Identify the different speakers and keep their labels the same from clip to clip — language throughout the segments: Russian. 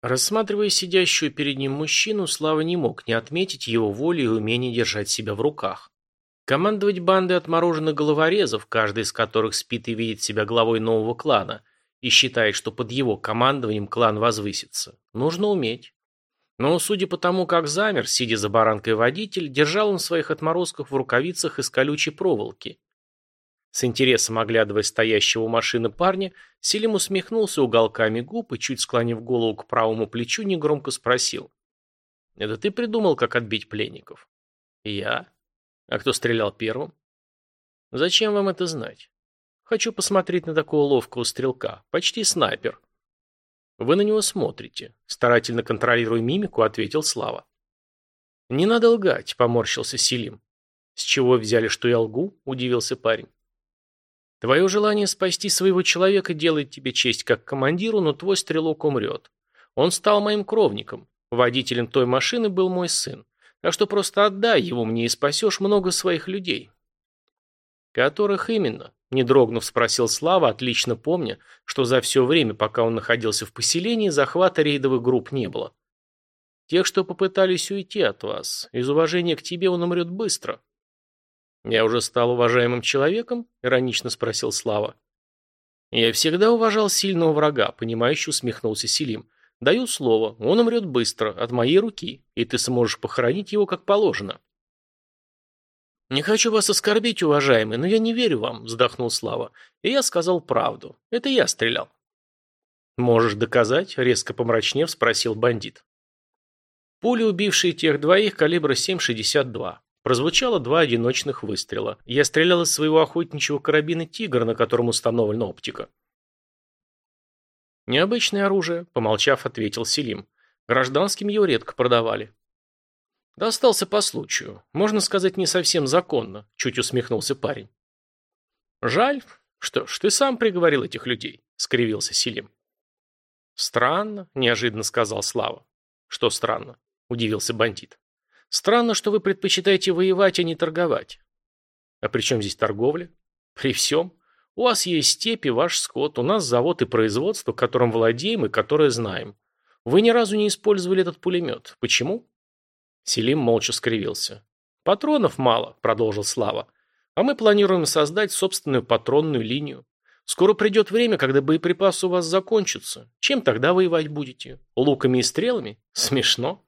Speaker 1: Рассматривая сидящую перед ним мужчину, Слава не мог не отметить его воли и умение держать себя в руках. Командовать бандой отмороженных головорезов, каждый из которых спит и видит себя главой нового клана, и считает, что под его командованием клан возвысится, нужно уметь. Но, судя по тому, как замер, сидя за баранкой водитель, держал он своих отморозков в рукавицах из колючей проволоки. С интересом оглядывая стоящего у машины парня, Селим усмехнулся уголками губ и, чуть склонив голову к правому плечу, негромко спросил. «Это ты придумал, как отбить пленников?» «Я? А кто стрелял первым?» «Зачем вам это знать?» «Хочу посмотреть на такого ловкого стрелка. Почти снайпер». «Вы на него смотрите», – старательно контролируя мимику, ответил Слава. «Не надо лгать», – поморщился Селим. «С чего взяли, что я лгу?» – удивился парень. Твое желание спасти своего человека делает тебе честь как командиру, но твой стрелок умрет. Он стал моим кровником. Водителем той машины был мой сын. Так что просто отдай его мне и спасешь много своих людей. Которых именно? Не дрогнув, спросил Слава, отлично помня, что за все время, пока он находился в поселении, захвата рейдовых групп не было. Тех, что попытались уйти от вас. Из уважения к тебе он умрет быстро. «Я уже стал уважаемым человеком?» – иронично спросил Слава. «Я всегда уважал сильного врага», – понимающе усмехнулся Селим. «Даю слово, он умрет быстро, от моей руки, и ты сможешь похоронить его как положено». «Не хочу вас оскорбить, уважаемый, но я не верю вам», – вздохнул Слава. «И я сказал правду. Это я стрелял». «Можешь доказать?» – резко помрачнев спросил бандит. Пули, убившие тех двоих, калибра 7,62. Прозвучало два одиночных выстрела. Я стрелял из своего охотничьего карабина «Тигр», на котором установлена оптика. «Необычное оружие», — помолчав, ответил Селим. «Гражданским его редко продавали». «Достался по случаю. Можно сказать, не совсем законно», — чуть усмехнулся парень. «Жаль. Что ж, ты сам приговорил этих людей», — скривился Селим. «Странно», — неожиданно сказал Слава. «Что странно?» — удивился бандит. Странно, что вы предпочитаете воевать, а не торговать. А при чем здесь торговля? При всем. У вас есть степи, ваш скот, у нас завод и производство, которым владеем и которое знаем. Вы ни разу не использовали этот пулемет. Почему? Селим молча скривился. Патронов мало, продолжил Слава. А мы планируем создать собственную патронную линию. Скоро придет время, когда боеприпасы у вас закончатся. Чем тогда воевать будете? Луками и стрелами? Смешно.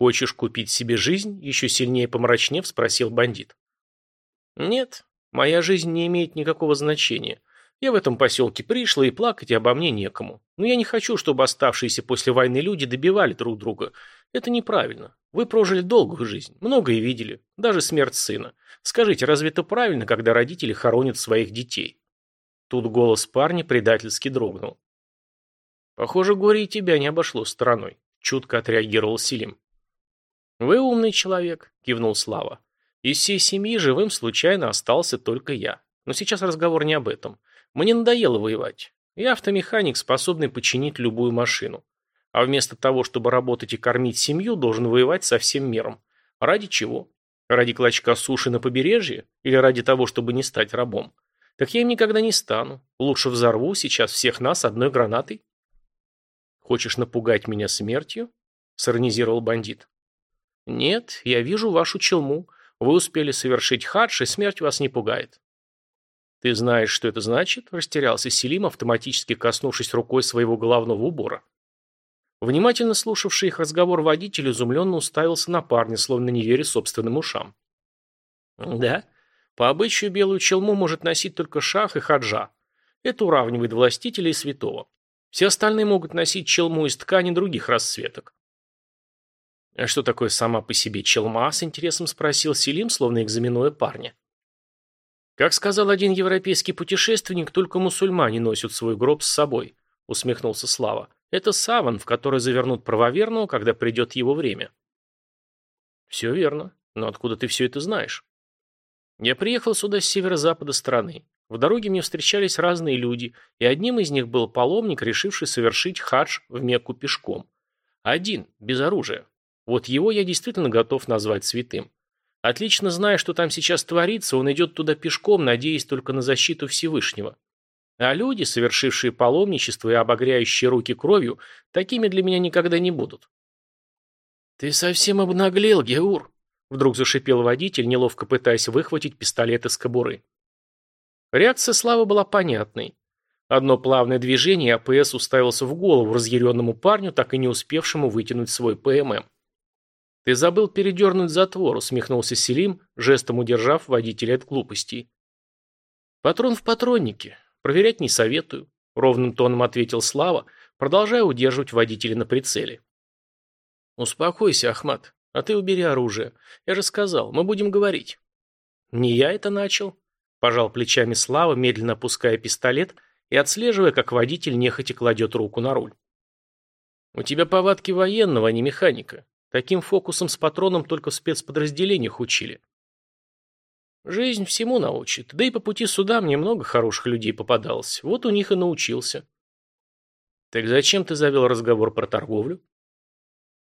Speaker 1: «Хочешь купить себе жизнь?» – еще сильнее помрачнев спросил бандит. «Нет, моя жизнь не имеет никакого значения. Я в этом поселке пришла, и плакать обо мне некому. Но я не хочу, чтобы оставшиеся после войны люди добивали друг друга. Это неправильно. Вы прожили долгую жизнь, многое видели, даже смерть сына. Скажите, разве это правильно, когда родители хоронят своих детей?» Тут голос парня предательски дрогнул. «Похоже, горе и тебя не обошло стороной», – чутко отреагировал Селим. «Вы умный человек», – кивнул Слава. «Из всей семьи живым случайно остался только я. Но сейчас разговор не об этом. Мне надоело воевать. Я автомеханик, способный починить любую машину. А вместо того, чтобы работать и кормить семью, должен воевать со всем миром. Ради чего? Ради клочка суши на побережье? Или ради того, чтобы не стать рабом? Так я им никогда не стану. Лучше взорву сейчас всех нас одной гранатой. Хочешь напугать меня смертью? Сиронизировал бандит. «Нет, я вижу вашу челму. Вы успели совершить хадж, и смерть вас не пугает». «Ты знаешь, что это значит?» – растерялся Селим, автоматически коснувшись рукой своего головного убора. Внимательно слушавший их разговор водитель изумленно уставился на парня, словно не веря собственным ушам. «Да, по обычаю белую челму может носить только шах и хаджа. Это уравнивает властителя и святого. Все остальные могут носить челму из ткани других расцветок. «А что такое сама по себе челма?» – с интересом спросил Селим, словно экзаменуя парня. «Как сказал один европейский путешественник, только мусульмане носят свой гроб с собой», – усмехнулся Слава. «Это саван, в который завернут правоверного, когда придет его время». «Все верно. Но откуда ты все это знаешь?» «Я приехал сюда с северо-запада страны. В дороге мне встречались разные люди, и одним из них был паломник, решивший совершить хадж в Мекку пешком. Один, без оружия. Вот его я действительно готов назвать святым. Отлично зная, что там сейчас творится, он идет туда пешком, надеясь только на защиту Всевышнего. А люди, совершившие паломничество и обогряющие руки кровью, такими для меня никогда не будут. «Ты совсем обнаглел, Геур!» Вдруг зашипел водитель, неловко пытаясь выхватить пистолет из кобуры. Реакция Славы была понятной. Одно плавное движение, АПС уставился в голову разъяренному парню, так и не успевшему вытянуть свой ПММ. «Ты забыл передернуть затвор», — усмехнулся Селим, жестом удержав водителя от глупостей. «Патрон в патроннике. Проверять не советую», — ровным тоном ответил Слава, продолжая удерживать водителя на прицеле. «Успокойся, Ахмат, а ты убери оружие. Я же сказал, мы будем говорить». «Не я это начал», — пожал плечами Слава, медленно опуская пистолет и отслеживая, как водитель нехотя кладет руку на руль. «У тебя повадки военного, а не механика. Таким фокусом с патроном только в спецподразделениях учили. Жизнь всему научит. Да и по пути сюда мне много хороших людей попадалось. Вот у них и научился. Так зачем ты завел разговор про торговлю?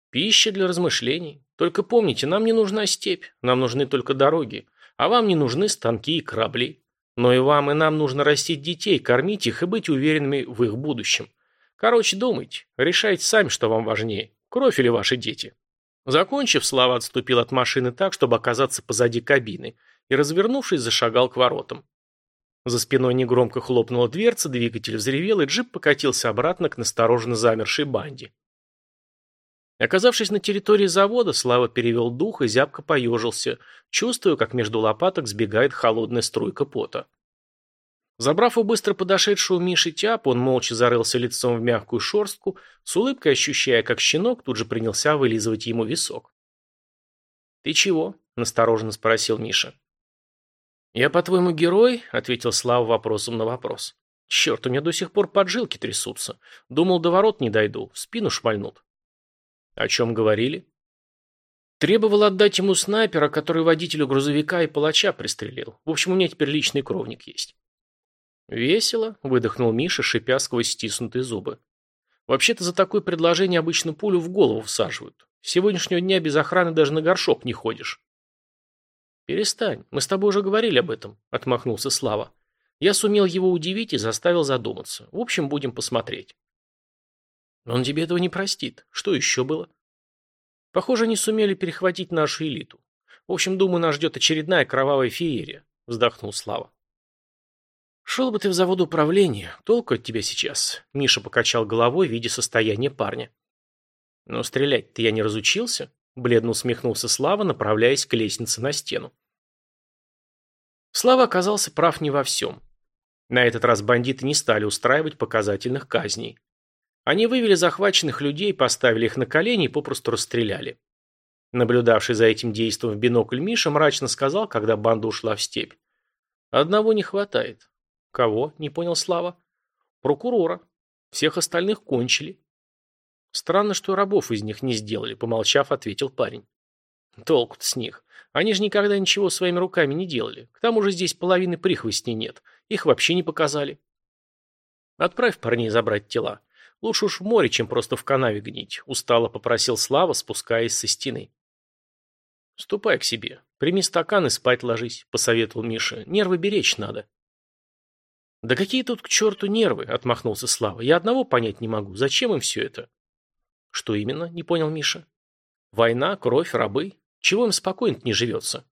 Speaker 1: Пища для размышлений. Только помните, нам не нужна степь, нам нужны только дороги. А вам не нужны станки и корабли. Но и вам, и нам нужно растить детей, кормить их и быть уверенными в их будущем. Короче, думайте, решайте сами, что вам важнее, кровь или ваши дети. Закончив, Слава отступил от машины так, чтобы оказаться позади кабины, и, развернувшись, зашагал к воротам. За спиной негромко хлопнула дверца, двигатель взревел, и джип покатился обратно к настороженно замершей банде. Оказавшись на территории завода, Слава перевел дух и зябко поежился, чувствуя, как между лопаток сбегает холодная струйка пота. Забрав у быстро подошедшего Миши тяп, он молча зарылся лицом в мягкую шорстку, с улыбкой ощущая, как щенок тут же принялся вылизывать ему висок. «Ты чего?» – настороженно спросил Миша. «Я, по-твоему, герой?» – ответил Слава вопросом на вопрос. «Черт, у меня до сих пор поджилки трясутся. Думал, до ворот не дойду, в спину шмальнут». «О чем говорили?» Требовал отдать ему снайпера, который водителю грузовика и палача пристрелил. В общем, у меня теперь личный кровник есть. «Весело», — выдохнул Миша, шипя сквозь стиснутые зубы. «Вообще-то за такое предложение обычно пулю в голову всаживают. С сегодняшнего дня без охраны даже на горшок не ходишь». «Перестань, мы с тобой уже говорили об этом», — отмахнулся Слава. «Я сумел его удивить и заставил задуматься. В общем, будем посмотреть». «Он тебе этого не простит. Что еще было?» «Похоже, они сумели перехватить нашу элиту. В общем, думаю, нас ждет очередная кровавая феерия», — вздохнул Слава. «Шел бы ты в завод управления. Толку от тебя сейчас?» Миша покачал головой, видя состояние парня. «Но стрелять-то я не разучился?» Бледно усмехнулся Слава, направляясь к лестнице на стену. Слава оказался прав не во всем. На этот раз бандиты не стали устраивать показательных казней. Они вывели захваченных людей, поставили их на колени и попросту расстреляли. Наблюдавший за этим действом в бинокль Миша мрачно сказал, когда банда ушла в степь. «Одного не хватает. Кого? Не понял Слава. Прокурора. Всех остальных кончили. Странно, что рабов из них не сделали, помолчав, ответил парень. Толку-то с них. Они же никогда ничего своими руками не делали. К тому же здесь половины прихвостней нет. Их вообще не показали. Отправь парней забрать тела. Лучше уж в море, чем просто в канаве гнить, устало попросил Слава, спускаясь со стены. Ступай к себе. Прими стакан и спать ложись, посоветовал Миша. Нервы беречь надо. «Да какие тут к черту нервы?» – отмахнулся Слава. «Я одного понять не могу. Зачем им все это?» «Что именно?» – не понял Миша. «Война, кровь, рабы. Чего им спокойно не живется?»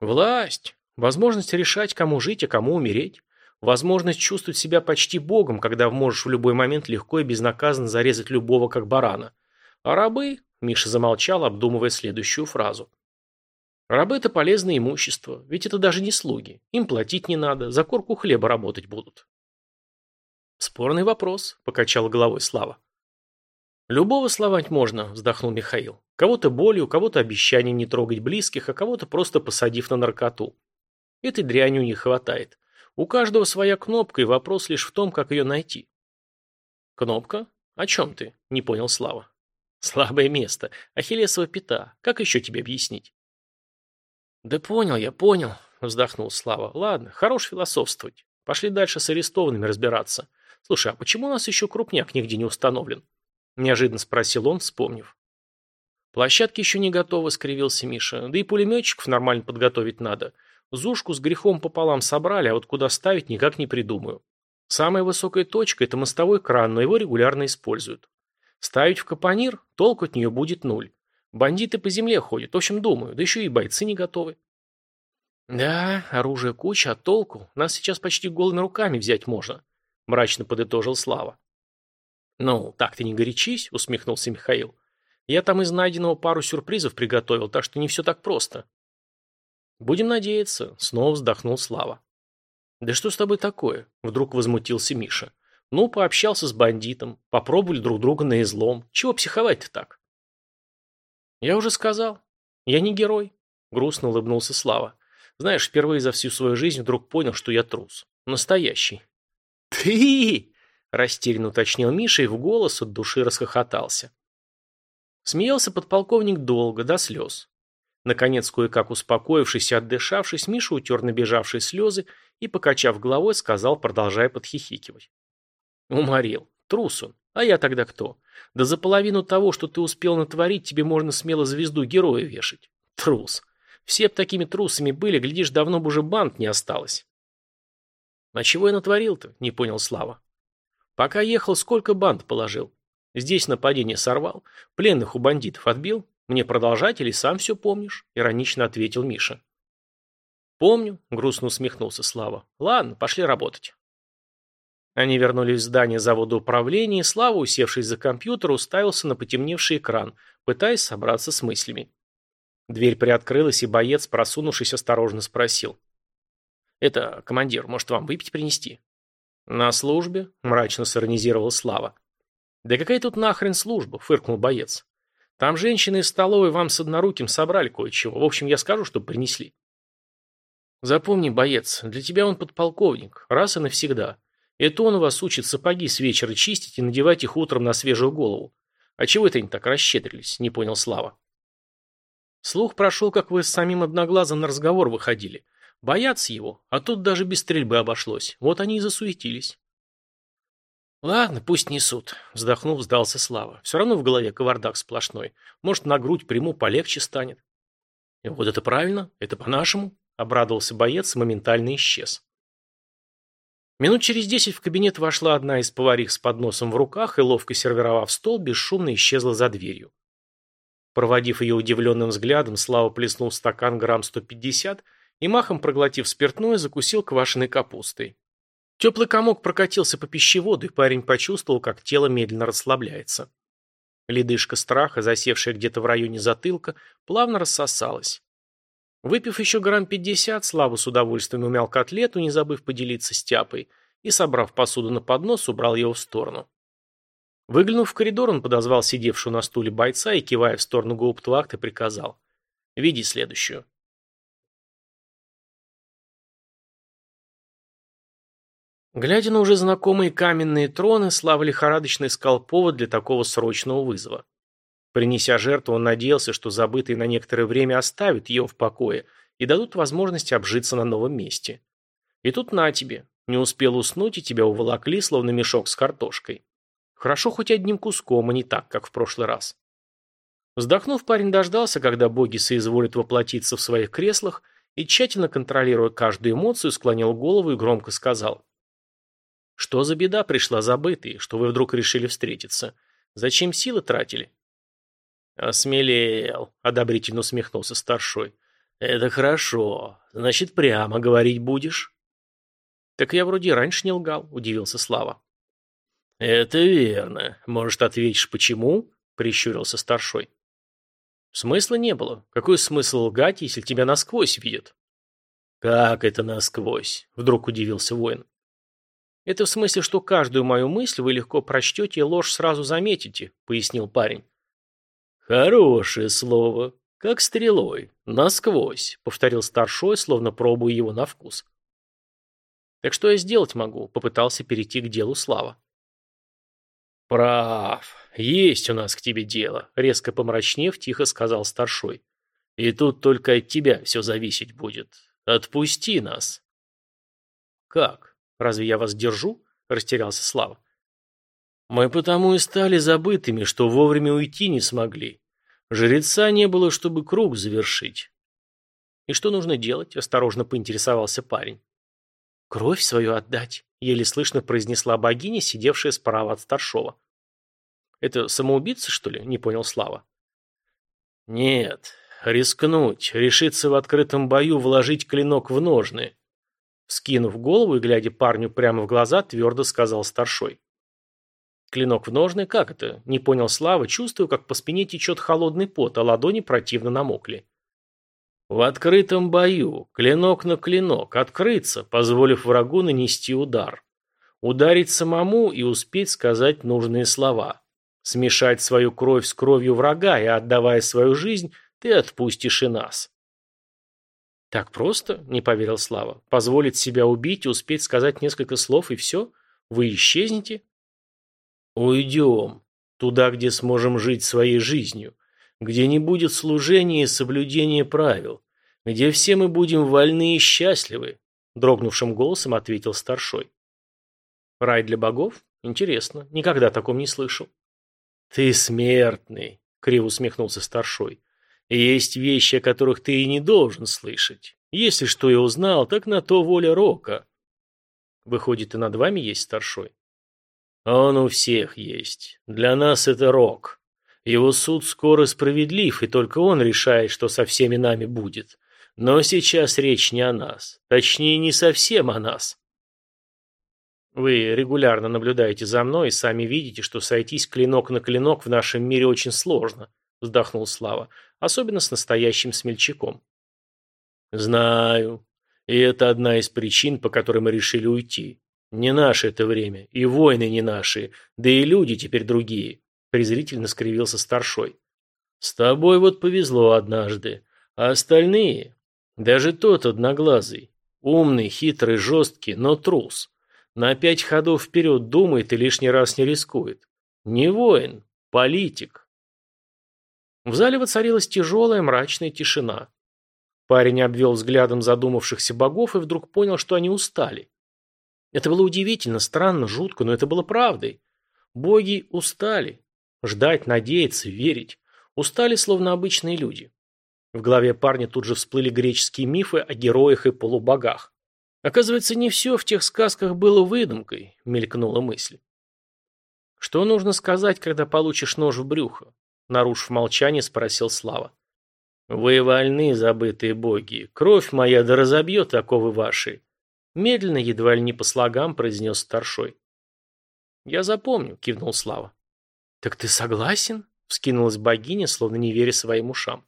Speaker 1: «Власть. Возможность решать, кому жить, а кому умереть. Возможность чувствовать себя почти богом, когда можешь в любой момент легко и безнаказанно зарезать любого, как барана. А рабы...» – Миша замолчал, обдумывая следующую фразу. Рабы – это полезное имущество, ведь это даже не слуги. Им платить не надо, за корку хлеба работать будут. Спорный вопрос, покачал головой Слава. Любого словать можно, вздохнул Михаил. Кого-то болью, кого-то обещанием не трогать близких, а кого-то просто посадив на наркоту. Этой дряни у них хватает. У каждого своя кнопка, и вопрос лишь в том, как ее найти. Кнопка? О чем ты? Не понял Слава. Слабое место. Ахиллесова пята. Как еще тебе объяснить? «Да понял я, понял», — вздохнул Слава. «Ладно, хорош философствовать. Пошли дальше с арестованными разбираться. Слушай, а почему у нас еще крупняк нигде не установлен?» Неожиданно спросил он, вспомнив. «Площадки еще не готовы», — скривился Миша. «Да и пулеметчиков нормально подготовить надо. Зушку с грехом пополам собрали, а вот куда ставить никак не придумаю. Самая высокая точка – это мостовой кран, но его регулярно используют. Ставить в капонир – толку от нее будет нуль. Бандиты по земле ходят, в общем, думаю, да еще и бойцы не готовы. Да, оружие куча, а толку? Нас сейчас почти голыми руками взять можно, мрачно подытожил Слава. Ну, так ты не горячись, усмехнулся Михаил. Я там из найденного пару сюрпризов приготовил, так что не все так просто. Будем надеяться, снова вздохнул Слава. Да что с тобой такое? Вдруг возмутился Миша. Ну, пообщался с бандитом, попробовали друг друга на излом. Чего психовать-то так? Я уже сказал. Я не герой. Грустно улыбнулся Слава. Знаешь, впервые за всю свою жизнь вдруг понял, что я трус. Настоящий. Ты! Растерянно уточнил Миша и в голос от души расхохотался. Смеялся подполковник долго, до слез. Наконец, кое-как успокоившись и отдышавшись, Миша утер набежавшие слезы и, покачав головой, сказал, продолжая подхихикивать. Уморил. Трус он. А я тогда кто? Да за половину того, что ты успел натворить, тебе можно смело звезду героя вешать. Трус. Все б такими трусами были, глядишь, давно бы уже банд не осталось. А чего я натворил-то? Не понял Слава. Пока ехал, сколько банд положил? Здесь нападение сорвал, пленных у бандитов отбил. Мне продолжать или сам все помнишь? Иронично ответил Миша. Помню, грустно усмехнулся Слава. Ладно, пошли работать. Они вернулись в здание завода управления, и Слава, усевшись за компьютер, уставился на потемневший экран, пытаясь собраться с мыслями. Дверь приоткрылась, и боец, просунувшись, осторожно спросил. «Это, командир, может, вам выпить принести?» «На службе?» – мрачно сиронизировал Слава. «Да какая тут нахрен служба?» – фыркнул боец. «Там женщины из столовой вам с одноруким собрали кое-чего. В общем, я скажу, чтобы принесли». «Запомни, боец, для тебя он подполковник, раз и навсегда. Это он вас учит сапоги с вечера чистить и надевать их утром на свежую голову. А чего это они так расщедрились, не понял Слава. Слух прошел, как вы с самим Одноглазом на разговор выходили. Боятся его, а тут даже без стрельбы обошлось. Вот они и засуетились. Ладно, пусть несут, вздохнув, сдался Слава. Все равно в голове кавардак сплошной. Может, на грудь приму, полегче станет. Вот это правильно, это по-нашему, обрадовался боец и моментально исчез. Минут через десять в кабинет вошла одна из поварих с подносом в руках и, ловко сервировав стол, бесшумно исчезла за дверью. Проводив ее удивленным взглядом, Слава плеснул стакан грамм 150 и, махом проглотив спиртное, закусил квашеной капустой. Теплый комок прокатился по пищеводу, и парень почувствовал, как тело медленно расслабляется. Ледышка страха, засевшая где-то в районе затылка, плавно рассосалась. Выпив еще грамм пятьдесят, Слава с удовольствием умял котлету, не забыв поделиться с тяпой, и, собрав посуду на поднос, убрал его в сторону. Выглянув в коридор, он подозвал сидевшего на стуле бойца и, кивая в сторону гауптвахты, приказал. «Веди следующую». Глядя на уже знакомые каменные троны, Слава лихорадочно искал повод для такого срочного вызова. Принеся жертву, он надеялся, что забытые на некоторое время оставят ее в покое и дадут возможность обжиться на новом месте. И тут на тебе. Не успел уснуть, и тебя уволокли, словно мешок с картошкой. Хорошо хоть одним куском, а не так, как в прошлый раз. Вздохнув, парень дождался, когда боги соизволят воплотиться в своих креслах, и, тщательно контролируя каждую эмоцию, склонил голову и громко сказал. «Что за беда пришла забытые, что вы вдруг решили встретиться? Зачем силы тратили?» «Осмелел», — одобрительно усмехнулся старшой. «Это хорошо. Значит, прямо говорить будешь?» «Так я вроде раньше не лгал», — удивился Слава. «Это верно. Может, ответишь, почему?» — прищурился старшой. «Смысла не было. Какой смысл лгать, если тебя насквозь видят?» «Как это насквозь?» — вдруг удивился воин. «Это в смысле, что каждую мою мысль вы легко прочтете и ложь сразу заметите», — пояснил парень. «Хорошее слово. Как стрелой. Насквозь», — повторил старшой, словно пробуя его на вкус. «Так что я сделать могу?» — попытался перейти к делу Слава. «Прав. Есть у нас к тебе дело», — резко помрачнев, тихо сказал старшой. «И тут только от тебя все зависеть будет. Отпусти нас». «Как? Разве я вас держу?» — растерялся Слава. Мы потому и стали забытыми, что вовремя уйти не смогли. Жреца не было, чтобы круг завершить. И что нужно делать? Осторожно поинтересовался парень. Кровь свою отдать, еле слышно произнесла богиня, сидевшая справа от старшова. Это самоубийца, что ли? Не понял Слава. Нет, рискнуть, решиться в открытом бою вложить клинок в ножны. Скинув голову и глядя парню прямо в глаза, твердо сказал старшой. Клинок в ножны? Как это? Не понял Слава, чувствую, как по спине течет холодный пот, а ладони противно намокли. В открытом бою, клинок на клинок, открыться, позволив врагу нанести удар. Ударить самому и успеть сказать нужные слова. Смешать свою кровь с кровью врага и, отдавая свою жизнь, ты отпустишь и нас. Так просто, не поверил Слава. Позволить себя убить и успеть сказать несколько слов и все? Вы исчезнете? Уйдем. Туда, где сможем жить своей жизнью. Где не будет служения и соблюдения правил. Где все мы будем вольны и счастливы. Дрогнувшим голосом ответил старшой. Рай для богов? Интересно. Никогда о таком не слышал. «Ты смертный», — криво усмехнулся старшой. «Есть вещи, о которых ты и не должен слышать. Если что и узнал, так на то воля Рока». «Выходит, и над вами есть старшой?» «Он у всех есть. Для нас это Рок. Его суд скоро справедлив, и только он решает, что со всеми нами будет. Но сейчас речь не о нас. Точнее, не совсем о нас. Вы регулярно наблюдаете за мной и сами видите, что сойтись клинок на клинок в нашем мире очень сложно, вздохнул Слава, особенно с настоящим смельчаком. Знаю. И это одна из причин, по которой мы решили уйти. Не наше это время, и войны не наши, да и люди теперь другие, презрительно скривился старшой. С тобой вот повезло однажды, а остальные, даже тот одноглазый, умный, хитрый, жесткий, но трус. На пять ходов вперед думает и лишний раз не рискует. Не воин, политик. В зале воцарилась тяжелая мрачная тишина. Парень обвел взглядом задумавшихся богов и вдруг понял, что они устали. Это было удивительно, странно, жутко, но это было правдой. Боги устали. Ждать, надеяться, верить. Устали, словно обычные люди. В голове парня тут же всплыли греческие мифы о героях и полубогах. Оказывается, не все в тех сказках было выдумкой, мелькнула мысль. Что нужно сказать, когда получишь нож в брюхо? Нарушив молчание, спросил Слава. Вы вольны, забытые боги. Кровь моя да разобьет оковы ваши. Медленно, едва ли не по слогам, произнес старшой. Я запомню, кивнул Слава. Так ты согласен? Вскинулась богиня, словно не веря своим ушам.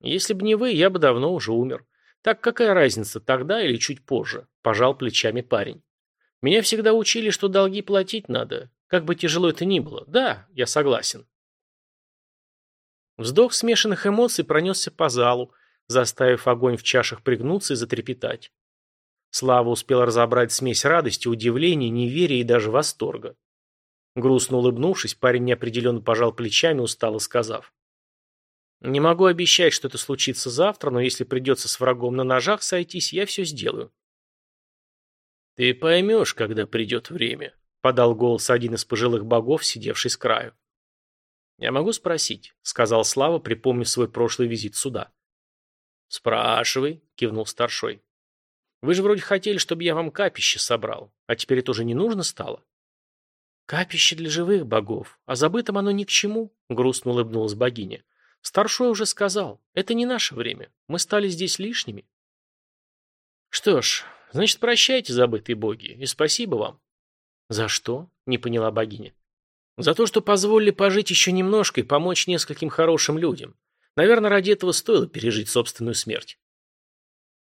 Speaker 1: Если бы не вы, я бы давно уже умер. Так какая разница, тогда или чуть позже? Пожал плечами парень. Меня всегда учили, что долги платить надо, как бы тяжело это ни было. Да, я согласен. Вздох смешанных эмоций пронесся по залу, заставив огонь в чашах пригнуться и затрепетать. Слава успел разобрать смесь радости, удивления, неверия и даже восторга. Грустно улыбнувшись, парень неопределенно пожал плечами, устало сказав. Не могу обещать, что это случится завтра, но если придется с врагом на ножах сойтись, я все сделаю. Ты поймешь, когда придет время, подал голос один из пожилых богов, сидевший с краю. Я могу спросить, сказал Слава, припомнив свой прошлый визит сюда. Спрашивай, кивнул старшой. Вы же вроде хотели, чтобы я вам капище собрал, а теперь это уже не нужно стало. Капище для живых богов, а забытым оно ни к чему, грустно улыбнулась богиня. Старшой уже сказал, это не наше время, мы стали здесь лишними. Что ж, значит, прощайте, забытые боги, и спасибо вам. За что? Не поняла богиня. За то, что позволили пожить еще немножко и помочь нескольким хорошим людям. Наверное, ради этого стоило пережить собственную смерть.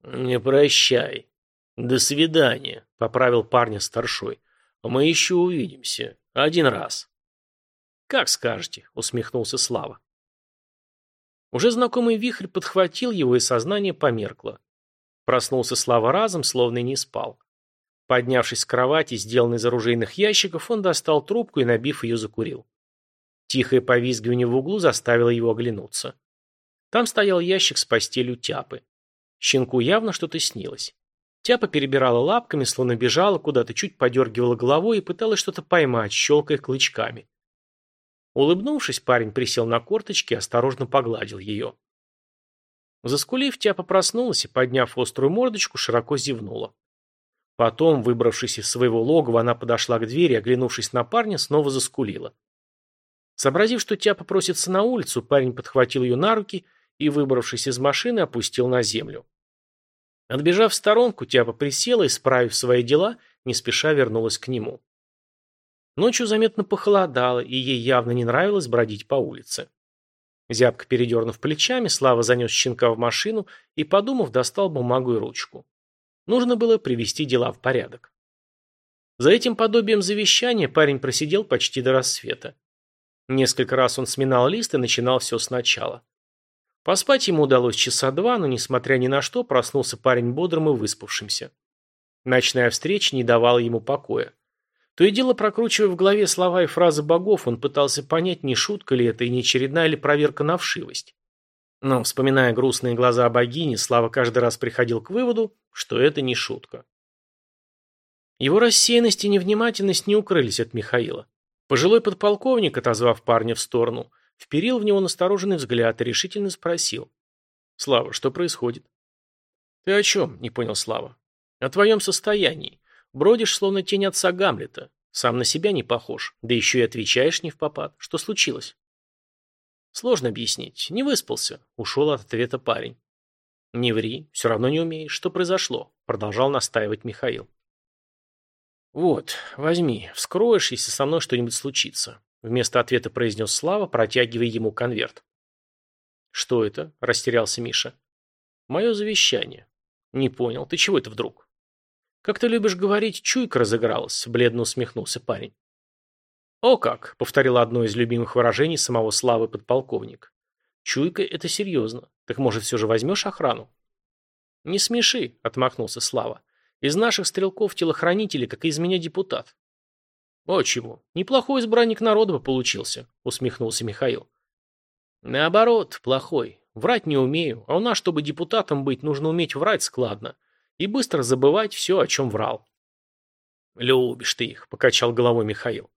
Speaker 1: Не прощай. До свидания, поправил парня старшой. Мы еще увидимся. Один раз. Как скажете, усмехнулся Слава. Уже знакомый вихрь подхватил его, и сознание померкло. Проснулся Слава разом, словно и не спал. Поднявшись с кровати, сделанной из оружейных ящиков, он достал трубку и, набив ее, закурил. Тихое повизгивание в углу заставило его оглянуться. Там стоял ящик с постелью Тяпы. Щенку явно что-то снилось. Тяпа перебирала лапками, словно бежала куда-то, чуть подергивала головой и пыталась что-то поймать, щелкая клычками. Улыбнувшись, парень присел на корточки и осторожно погладил ее. Заскулив, Тяпа проснулась и, подняв острую мордочку, широко зевнула. Потом, выбравшись из своего логова, она подошла к двери, оглянувшись на парня, снова заскулила. Сообразив, что Тяпа просится на улицу, парень подхватил ее на руки и, выбравшись из машины, опустил на землю. Отбежав в сторонку, Тяпа присела и, справив свои дела, не спеша вернулась к нему. Ночью заметно похолодало, и ей явно не нравилось бродить по улице. Зябко передернув плечами, Слава занес щенка в машину и, подумав, достал бумагу и ручку. Нужно было привести дела в порядок. За этим подобием завещания парень просидел почти до рассвета. Несколько раз он сминал лист и начинал все сначала. Поспать ему удалось часа два, но, несмотря ни на что, проснулся парень бодрым и выспавшимся. Ночная встреча не давала ему покоя. То и дело, прокручивая в голове слова и фразы богов, он пытался понять, не шутка ли это и не очередная ли проверка на вшивость. Но, вспоминая грустные глаза богини, Слава каждый раз приходил к выводу, что это не шутка. Его рассеянность и невнимательность не укрылись от Михаила. Пожилой подполковник, отозвав парня в сторону, вперил в него настороженный взгляд и решительно спросил. «Слава, что происходит?» «Ты о чем?» – не понял Слава. «О твоем состоянии. Бродишь, словно тень отца Гамлета. Сам на себя не похож, да еще и отвечаешь не в попад. Что случилось? Сложно объяснить. Не выспался. Ушел от ответа парень. Не ври, все равно не умеешь. Что произошло? Продолжал настаивать Михаил. Вот, возьми, вскроешь, если со мной что-нибудь случится. Вместо ответа произнес Слава, протягивая ему конверт. Что это? Растерялся Миша. Мое завещание. Не понял, ты чего это вдруг? «Как ты любишь говорить, чуйка разыгралась», — бледно усмехнулся парень. «О как!» — повторила одно из любимых выражений самого Славы подполковник. «Чуйка — это серьезно. Так, может, все же возьмешь охрану?» «Не смеши», — отмахнулся Слава. «Из наших стрелков-телохранителей, как и из меня депутат». «О чего? Неплохой избранник народа бы получился», — усмехнулся Михаил. «Наоборот, плохой. Врать не умею, а у нас, чтобы депутатом быть, нужно уметь врать складно и быстро забывать все, о чем врал. «Любишь ты их», — покачал головой Михаил.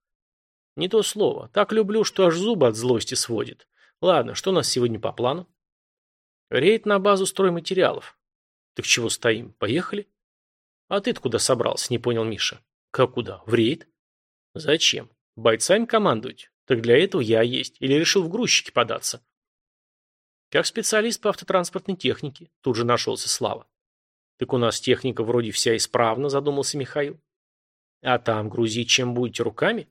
Speaker 1: «Не то слово. Так люблю, что аж зубы от злости сводит. Ладно, что у нас сегодня по плану?» «Рейд на базу стройматериалов». «Так чего стоим? Поехали?» «А ты куда собрался?» — не понял Миша. «Как куда? В рейд?» «Зачем? Бойцами командовать? Так для этого я есть. Или решил в грузчики податься?» «Как специалист по автотранспортной технике», — тут же нашелся Слава. «Так у нас техника вроде вся исправна», – задумался Михаил. «А там грузить чем будете, руками?»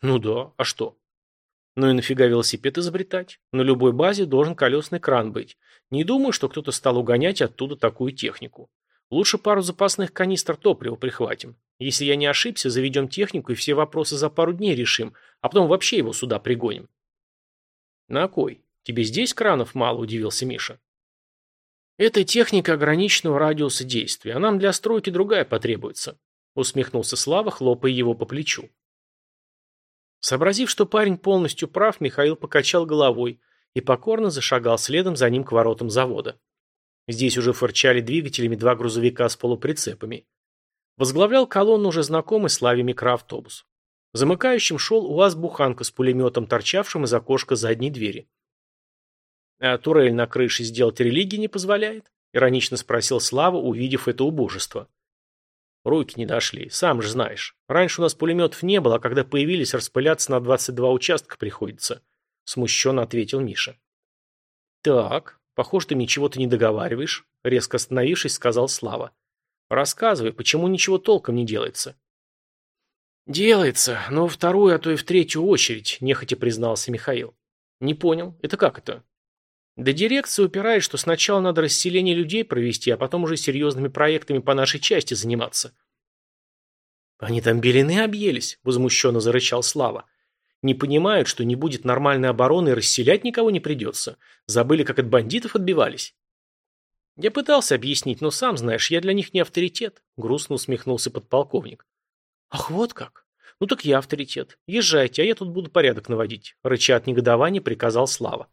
Speaker 1: «Ну да, а что?» «Ну и нафига велосипед изобретать? На любой базе должен колесный кран быть. Не думаю, что кто-то стал угонять оттуда такую технику. Лучше пару запасных канистр топлива прихватим. Если я не ошибся, заведем технику и все вопросы за пару дней решим, а потом вообще его сюда пригоним». «На кой? Тебе здесь кранов мало?» – удивился Миша. «Это техника ограниченного радиуса действия, а нам для стройки другая потребуется», усмехнулся Слава, хлопая его по плечу. Сообразив, что парень полностью прав, Михаил покачал головой и покорно зашагал следом за ним к воротам завода. Здесь уже фырчали двигателями два грузовика с полуприцепами. Возглавлял колонну уже знакомый Славе микроавтобус. Замыкающим шел УАЗ-буханка с пулеметом, торчавшим из окошка задней двери. «А турель на крыше сделать религии не позволяет?» – иронично спросил Слава, увидев это убожество. Руки не дошли, сам же знаешь. Раньше у нас пулеметов не было, а когда появились, распыляться на 22 участка приходится. Смущенно ответил Миша. Так, похоже, ты мне чего-то не договариваешь, резко остановившись, сказал Слава. Рассказывай, почему ничего толком не делается? Делается, но во вторую, а то и в третью очередь, нехотя признался Михаил. Не понял, это как это? Да дирекция упирает, что сначала надо расселение людей провести, а потом уже серьезными проектами по нашей части заниматься. Они там белины объелись, возмущенно зарычал Слава. Не понимают, что не будет нормальной обороны и расселять никого не придется. Забыли, как от бандитов отбивались. Я пытался объяснить, но сам знаешь, я для них не авторитет, грустно усмехнулся подполковник. Ах, вот как. Ну так я авторитет. Езжайте, а я тут буду порядок наводить, рыча от негодования приказал Слава.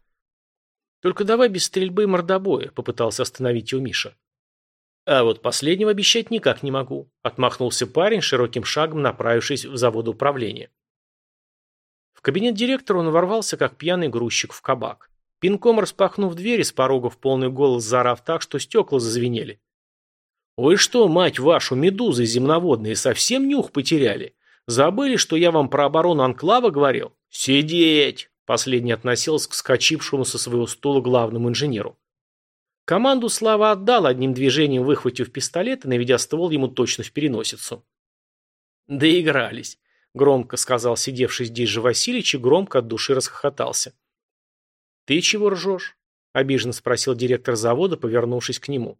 Speaker 1: «Только давай без стрельбы и мордобоя», — попытался остановить его Миша. «А вот последнего обещать никак не могу», — отмахнулся парень, широким шагом направившись в завод управления. В кабинет директора он ворвался, как пьяный грузчик в кабак. Пинком распахнув дверь, с порога в полный голос заорав так, что стекла зазвенели. «Ой что, мать вашу, медузы земноводные, совсем нюх потеряли? Забыли, что я вам про оборону Анклава говорил? Сидеть!» Последний относился к скачившему со своего стула главному инженеру. Команду Слава отдал, одним движением выхватив пистолет и наведя ствол ему точно в переносицу. «Доигрались», — громко сказал сидевший здесь же Васильич и громко от души расхохотался. «Ты чего ржешь?» — обиженно спросил директор завода, повернувшись к нему.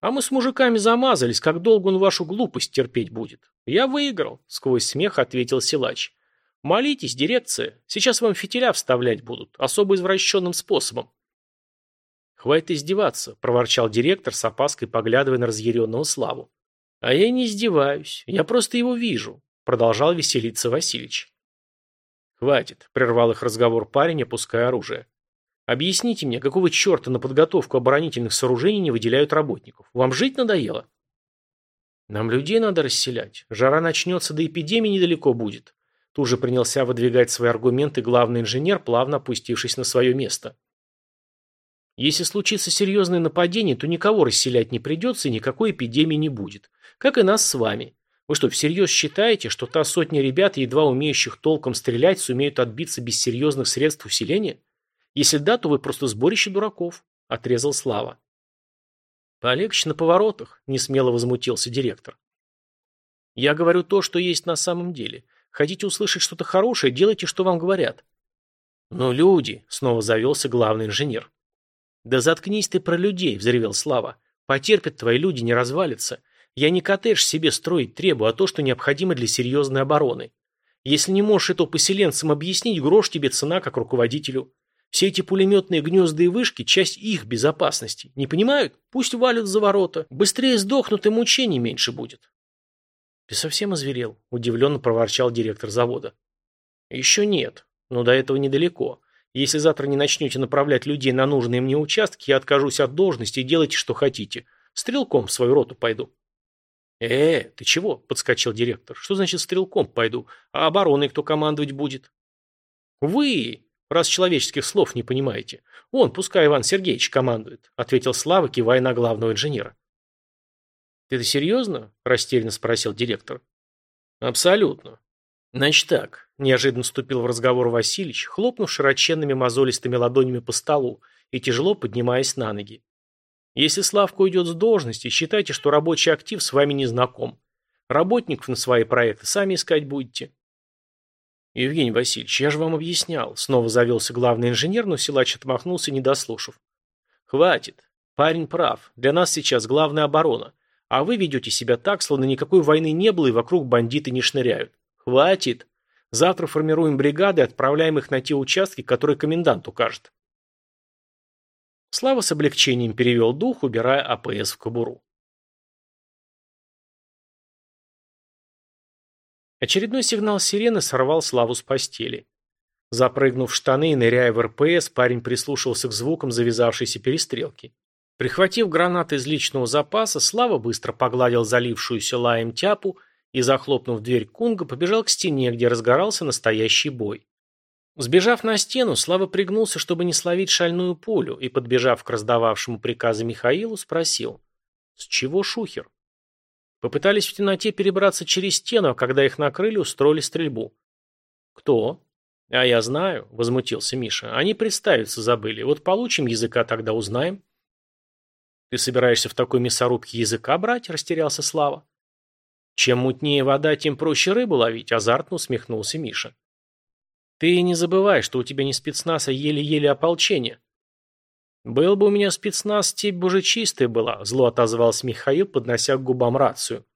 Speaker 1: «А мы с мужиками замазались, как долго он вашу глупость терпеть будет. Я выиграл», — сквозь смех ответил силач. «Молитесь, дирекция, сейчас вам фитиля вставлять будут, особо извращенным способом». «Хватит издеваться», – проворчал директор с опаской, поглядывая на разъяренного Славу. «А я не издеваюсь, я просто его вижу», – продолжал веселиться Васильевич. «Хватит», – прервал их разговор парень, опуская оружие. «Объясните мне, какого черта на подготовку оборонительных сооружений не выделяют работников? Вам жить надоело?» «Нам людей надо расселять. Жара начнется, до эпидемии недалеко будет». Тут же принялся выдвигать свои аргументы главный инженер, плавно опустившись на свое место. Если случится серьезное нападение, то никого расселять не придется и никакой эпидемии не будет. Как и нас с вами. Вы что, всерьез считаете, что та сотня ребят, едва умеющих толком стрелять, сумеют отбиться без серьезных средств усиления? Если да, то вы просто сборище дураков, отрезал Слава. Полегче на поворотах, несмело возмутился директор. Я говорю то, что есть на самом деле. Хотите услышать что-то хорошее, делайте, что вам говорят. Но люди, снова завелся главный инженер. «Да заткнись ты про людей», — взревел Слава. «Потерпят твои люди, не развалится. Я не коттедж себе строить требую, а то, что необходимо для серьезной обороны. Если не можешь это поселенцам объяснить, грош тебе цена как руководителю. Все эти пулеметные гнезда и вышки – часть их безопасности. Не понимают? Пусть валят за ворота. Быстрее сдохнут и мучений меньше будет». «Ты совсем озверел?» – удивленно проворчал директор завода. «Еще нет, но до этого недалеко. Если завтра не начнете направлять людей на нужные мне участки, я откажусь от должности и делайте, что хотите. Стрелком в свою роту пойду». «Э, ты чего?» – подскочил директор. «Что значит стрелком пойду? А обороной кто командовать будет?» «Вы, раз человеческих слов не понимаете. Он, пускай Иван Сергеевич командует», – ответил Слава, кивая на главного инженера. «Ты это серьезно?» – растерянно спросил директор. «Абсолютно. Значит так, неожиданно вступил в разговор Васильич, хлопнув широченными мозолистыми ладонями по столу и тяжело поднимаясь на ноги. Если Славка уйдет с должности, считайте, что рабочий актив с вами не знаком. Работников на свои проекты сами искать будете. Евгений Васильевич, я же вам объяснял. Снова завелся главный инженер, но силач отмахнулся, не дослушав. Хватит. Парень прав. Для нас сейчас главная оборона. А вы ведете себя так, словно никакой войны не было и вокруг бандиты не шныряют. Хватит. Завтра формируем бригады и отправляем их на те участки, которые комендант укажет. Слава с облегчением перевел дух, убирая АПС в кобуру. Очередной сигнал сирены сорвал Славу с постели. Запрыгнув в штаны и ныряя в РПС, парень прислушивался к звукам завязавшейся перестрелки. Прихватив гранаты из личного запаса, Слава быстро погладил залившуюся лаем тяпу и, захлопнув дверь Кунга, побежал к стене, где разгорался настоящий бой. Сбежав на стену, Слава пригнулся, чтобы не словить шальную пулю, и, подбежав к раздававшему приказы Михаилу, спросил «С чего шухер?» Попытались в темноте перебраться через стену, а когда их накрыли, устроили стрельбу. «Кто?» «А я знаю», — возмутился Миша. «Они представиться забыли. Вот получим языка, тогда узнаем». «Ты собираешься в такой мясорубке языка брать?» — растерялся Слава. Чем мутнее вода, тем проще рыбу ловить, азартно усмехнулся Миша. Ты не забывай, что у тебя не спецназ, а еле-еле ополчение. Был бы у меня спецназ, степь бы уже чистая была, зло отозвался Михаил, поднося к губам рацию.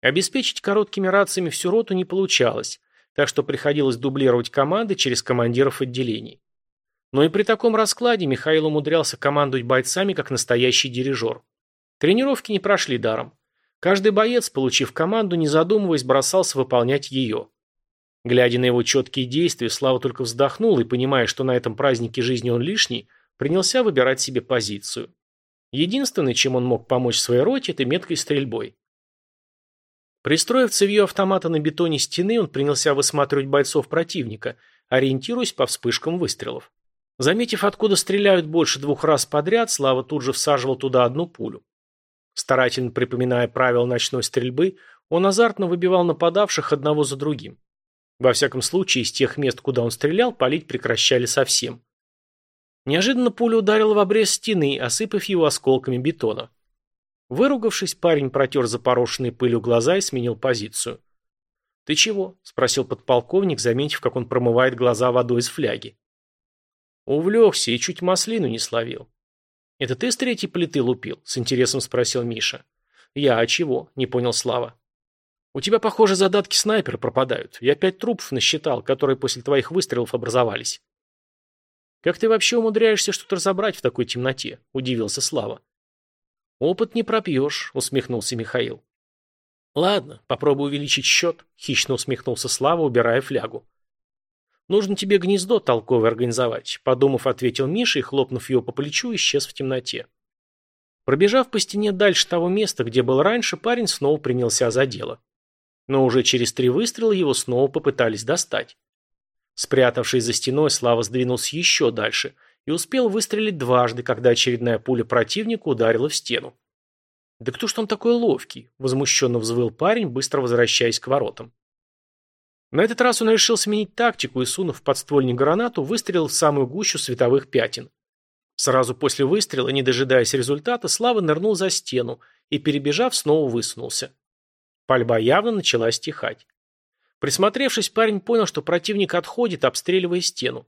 Speaker 1: Обеспечить короткими рациями всю роту не получалось, так что приходилось дублировать команды через командиров отделений. Но и при таком раскладе Михаил умудрялся командовать бойцами как настоящий дирижер. Тренировки не прошли даром. Каждый боец, получив команду, не задумываясь, бросался выполнять ее. Глядя на его четкие действия, Слава только вздохнул и, понимая, что на этом празднике жизни он лишний, принялся выбирать себе позицию. Единственное, чем он мог помочь своей роте, это меткой стрельбой. Пристроив цевьё автомата на бетоне стены, он принялся высматривать бойцов противника, ориентируясь по вспышкам выстрелов. Заметив, откуда стреляют больше двух раз подряд, Слава тут же всаживал туда одну пулю. Старательно припоминая правила ночной стрельбы, он азартно выбивал нападавших одного за другим. Во всяком случае, из тех мест, куда он стрелял, палить прекращали совсем. Неожиданно пуля ударила в обрез стены, осыпав его осколками бетона. Выругавшись, парень протер запорошенные пылью глаза и сменил позицию. «Ты чего?» – спросил подполковник, заметив, как он промывает глаза водой из фляги. Увлекся и чуть маслину не словил. «Это ты с третьей плиты лупил?» – с интересом спросил Миша. «Я, а чего?» – не понял Слава. «У тебя, похоже, задатки снайпера пропадают. Я пять трупов насчитал, которые после твоих выстрелов образовались». «Как ты вообще умудряешься что-то разобрать в такой темноте?» – удивился Слава. «Опыт не пропьешь», – усмехнулся Михаил. «Ладно, попробуй увеличить счет», – хищно усмехнулся Слава, убирая флягу. «Нужно тебе гнездо толковое организовать», – подумав, ответил Миша и, хлопнув его по плечу, исчез в темноте. Пробежав по стене дальше того места, где был раньше, парень снова принялся за дело. Но уже через три выстрела его снова попытались достать. Спрятавшись за стеной, Слава сдвинулся еще дальше и успел выстрелить дважды, когда очередная пуля противника ударила в стену. «Да кто ж там такой ловкий?» – возмущенно взвыл парень, быстро возвращаясь к воротам. На этот раз он решил сменить тактику и, сунув в подствольник гранату, выстрелил в самую гущу световых пятен. Сразу после выстрела, не дожидаясь результата, Слава нырнул за стену и, перебежав, снова высунулся. Пальба явно начала стихать. Присмотревшись, парень понял, что противник отходит, обстреливая стену.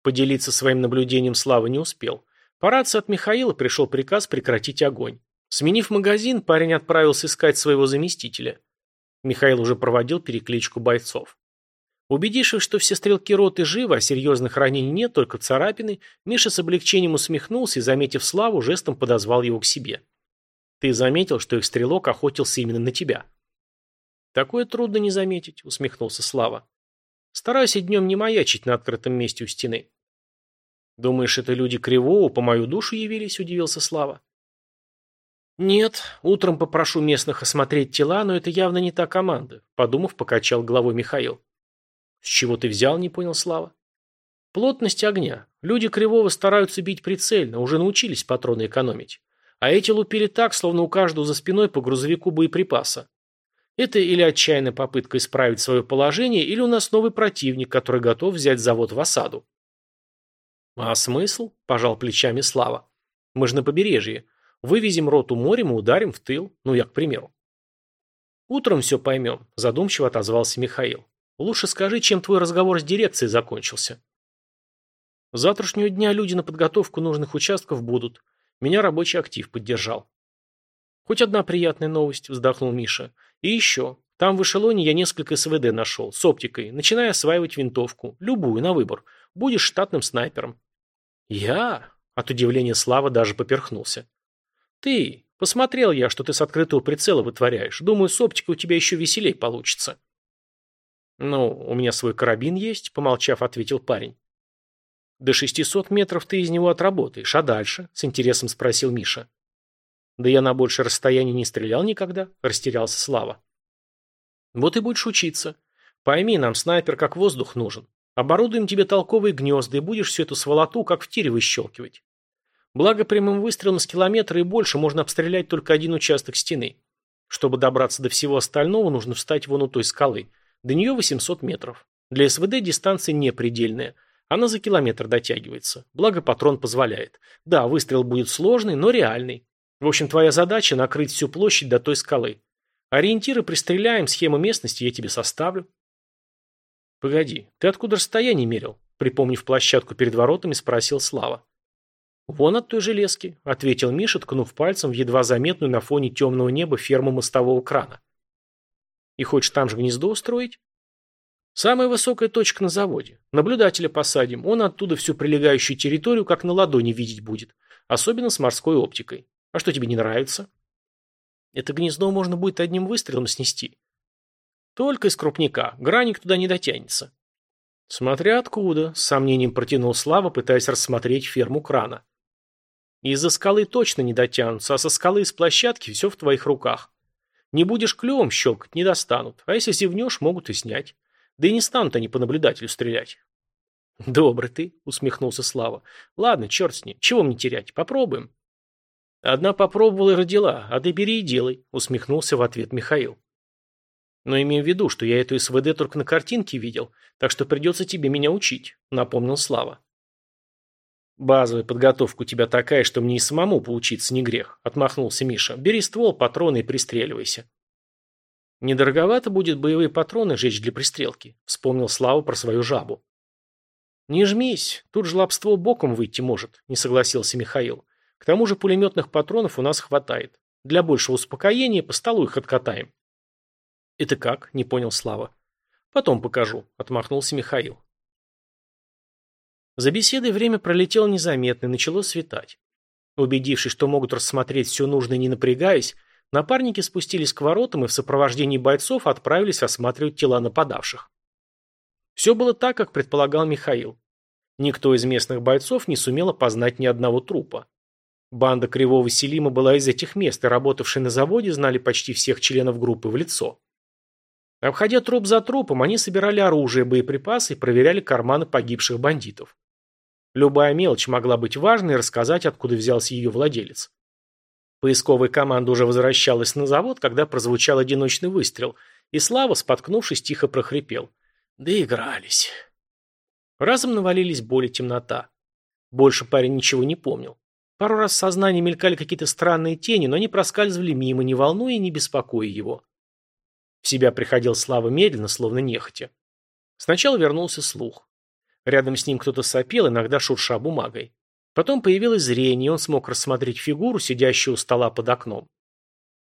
Speaker 1: Поделиться своим наблюдением Слава не успел. По рации от Михаила пришел приказ прекратить огонь. Сменив магазин, парень отправился искать своего заместителя. Михаил уже проводил перекличку бойцов. Убедившись, что все стрелки роты живы, а серьезных ранений нет, только царапины, Миша с облегчением усмехнулся и, заметив Славу, жестом подозвал его к себе. «Ты заметил, что их стрелок охотился именно на тебя?» «Такое трудно не заметить», — усмехнулся Слава. «Старайся днем не маячить на открытом месте у стены». «Думаешь, это люди Кривого по мою душу явились?» – удивился Слава. «Нет, утром попрошу местных осмотреть тела, но это явно не та команда», – подумав, покачал головой Михаил. «С чего ты взял?» – не понял Слава. «Плотность огня. Люди Кривого стараются бить прицельно, уже научились патроны экономить. А эти лупили так, словно у каждого за спиной по грузовику боеприпаса. Это или отчаянная попытка исправить свое положение, или у нас новый противник, который готов взять завод в осаду. А смысл? Пожал плечами Слава. Мы же на побережье. Вывезем роту морем и ударим в тыл. Ну, я к примеру. Утром все поймем, задумчиво отозвался Михаил. Лучше скажи, чем твой разговор с дирекцией закончился. С завтрашнего дня люди на подготовку нужных участков будут. Меня рабочий актив поддержал. Хоть одна приятная новость, вздохнул Миша. И еще. Там в эшелоне я несколько СВД нашел, с оптикой, начиная осваивать винтовку. Любую, на выбор. Будешь штатным снайпером. Я? От удивления Слава даже поперхнулся. Ты. Посмотрел я, что ты с открытого прицела вытворяешь. Думаю, с оптикой у тебя еще веселей получится. Ну, у меня свой карабин есть, помолчав, ответил парень. До 600 метров ты из него отработаешь, а дальше? С интересом спросил Миша. Да я на большее расстояние не стрелял никогда, растерялся Слава. Вот и будешь учиться. Пойми, нам снайпер как воздух нужен. Оборудуем тебе толковые гнезда и будешь всю эту сволоту как в тире выщелкивать. Благо прямым выстрелом с километра и больше можно обстрелять только один участок стены. Чтобы добраться до всего остального, нужно встать вон у той скалы. До нее 800 метров. Для СВД дистанция не предельная. Она за километр дотягивается. Благо патрон позволяет. Да, выстрел будет сложный, но реальный. В общем, твоя задача накрыть всю площадь до той скалы. Ориентиры пристреляем, схему местности я тебе составлю. Погоди, ты откуда расстояние мерил? Припомнив площадку перед воротами, спросил Слава. «Вон от той железки», — ответил Миша, ткнув пальцем в едва заметную на фоне темного неба ферму мостового крана. «И хочешь там же гнездо устроить?» «Самая высокая точка на заводе. Наблюдателя посадим, он оттуда всю прилегающую территорию как на ладони видеть будет, особенно с морской оптикой. А что тебе не нравится? Это гнездо можно будет одним выстрелом снести. Только из крупника. Граник туда не дотянется. Смотря откуда, с сомнением протянул Слава, пытаясь рассмотреть ферму крана. Из-за скалы точно не дотянутся, а со скалы из площадки все в твоих руках. Не будешь клювом щелкать, не достанут. А если зевнешь, могут и снять. Да и не станут они по наблюдателю стрелять. Добрый ты, усмехнулся Слава. Ладно, черт с ним. Чего мне терять? Попробуем. Одна попробовала и родила, а ты бери и делай, усмехнулся в ответ Михаил. Но имею в виду, что я эту СВД только на картинке видел, так что придется тебе меня учить, напомнил Слава. Базовая подготовка у тебя такая, что мне и самому поучиться не грех, отмахнулся Миша. Бери ствол, патроны и пристреливайся. Недороговато будет боевые патроны жечь для пристрелки, вспомнил Слава про свою жабу. Не жмись, тут жлобство боком выйти может, не согласился Михаил. К тому же пулеметных патронов у нас хватает. Для большего успокоения по столу их откатаем. «Это как?» – не понял Слава. «Потом покажу», – отмахнулся Михаил. За беседой время пролетело незаметно и начало светать. Убедившись, что могут рассмотреть все нужное не напрягаясь, напарники спустились к воротам и в сопровождении бойцов отправились осматривать тела нападавших. Все было так, как предполагал Михаил. Никто из местных бойцов не сумел опознать ни одного трупа. Банда Кривого Селима была из этих мест, и работавшие на заводе знали почти всех членов группы в лицо. Обходя труп за трупом, они собирали оружие, боеприпасы и проверяли карманы погибших бандитов. Любая мелочь могла быть важной и рассказать, откуда взялся ее владелец. Поисковая команда уже возвращалась на завод, когда прозвучал одиночный выстрел, и Слава, споткнувшись, тихо прохрипел. Доигрались. Разом навалились боль и темнота. Больше парень ничего не помнил. Пару раз в сознании мелькали какие-то странные тени, но они проскальзывали мимо, не волнуя и не беспокоя его. В себя приходил Слава медленно, словно нехотя. Сначала вернулся слух. Рядом с ним кто-то сопел, иногда шурша бумагой. Потом появилось зрение, и он смог рассмотреть фигуру, сидящую у стола под окном.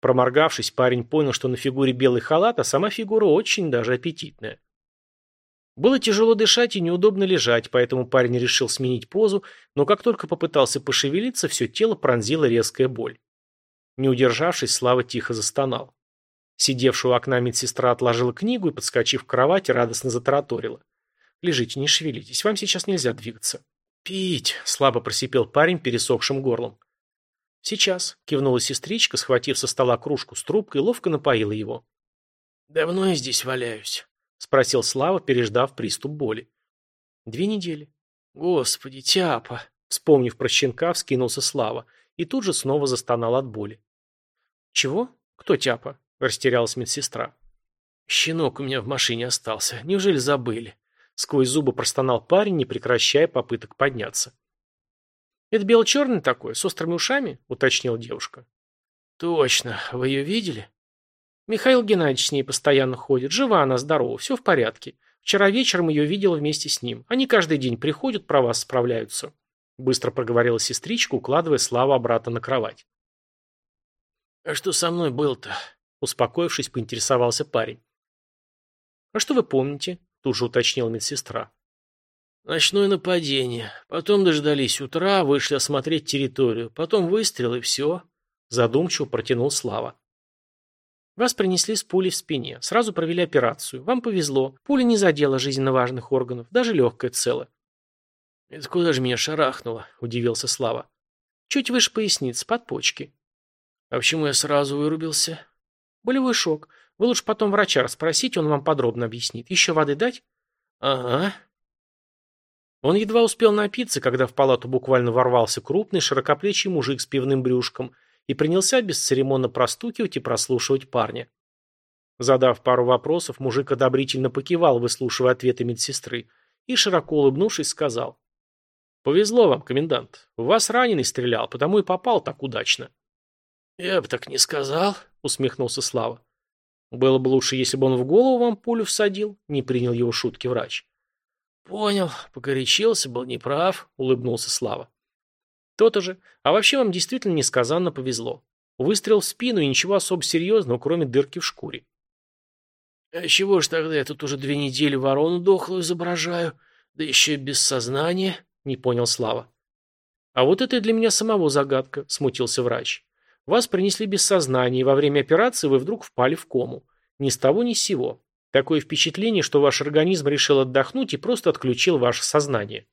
Speaker 1: Проморгавшись, парень понял, что на фигуре белый халат, а сама фигура очень даже аппетитная. Было тяжело дышать и неудобно лежать, поэтому парень решил сменить позу, но как только попытался пошевелиться, все тело пронзила резкая боль. Не удержавшись, Слава тихо застонал. Сидевшая у окна медсестра отложила книгу и, подскочив к кровати, радостно затараторила. «Лежите, не шевелитесь, вам сейчас нельзя двигаться». «Пить!» – слабо просипел парень пересохшим горлом. «Сейчас», – кивнула сестричка, схватив со стола кружку с трубкой, ловко напоила его. «Давно я здесь валяюсь?» – спросил Слава, переждав приступ боли. «Две недели». «Господи, тяпа!» – вспомнив про щенка, вскинулся Слава и тут же снова застонал от боли. «Чего? Кто тяпа?» Растерялась медсестра. «Щенок у меня в машине остался. Неужели забыли?» Сквозь зубы простонал парень, не прекращая попыток подняться. «Это бело-черный такой, с острыми ушами?» — уточнила девушка. «Точно. Вы ее видели?» «Михаил Геннадьевич с ней постоянно ходит. Жива она, здорова, все в порядке. Вчера вечером ее видела вместе с ним. Они каждый день приходят, про вас справляются». Быстро проговорила сестричка, укладывая Славу обратно на кровать. «А что со мной было-то?» Успокоившись, поинтересовался парень. «А что вы помните?» – тут же уточнила медсестра. «Ночное нападение. Потом дождались утра, вышли осмотреть территорию. Потом выстрел и все», – задумчиво протянул Слава. Вас принесли с пулей в спине. Сразу провели операцию. Вам повезло. Пуля не задела жизненно важных органов. Даже легкое цело. «Это куда же меня шарахнуло?» – удивился Слава. «Чуть выше поясницы, под почки». «А почему я сразу вырубился?» Болевой шок. Вы лучше потом врача расспросите, он вам подробно объяснит. Еще воды дать? Ага. Он едва успел напиться, когда в палату буквально ворвался крупный, широкоплечий мужик с пивным брюшком и принялся бесцеремонно простукивать и прослушивать парня. Задав пару вопросов, мужик одобрительно покивал, выслушивая ответы медсестры, и, широко улыбнувшись, сказал. «Повезло вам, комендант. В вас раненый стрелял, потому и попал так удачно». «Я бы так не сказал», усмехнулся Слава. Было бы лучше, если бы он в голову вам пулю всадил, не принял его шутки врач. Понял, погорячился, был неправ, улыбнулся Слава. То-то же. А вообще вам действительно несказанно повезло. Выстрел в спину и ничего особо серьезного, кроме дырки в шкуре. А чего ж тогда я тут уже две недели ворону дохлую изображаю, да еще и без сознания, не понял Слава. А вот это для меня самого загадка, смутился врач. Вас принесли без сознания, и во время операции вы вдруг впали в кому. Ни с того, ни с сего. Такое впечатление, что ваш организм решил отдохнуть и просто отключил ваше сознание.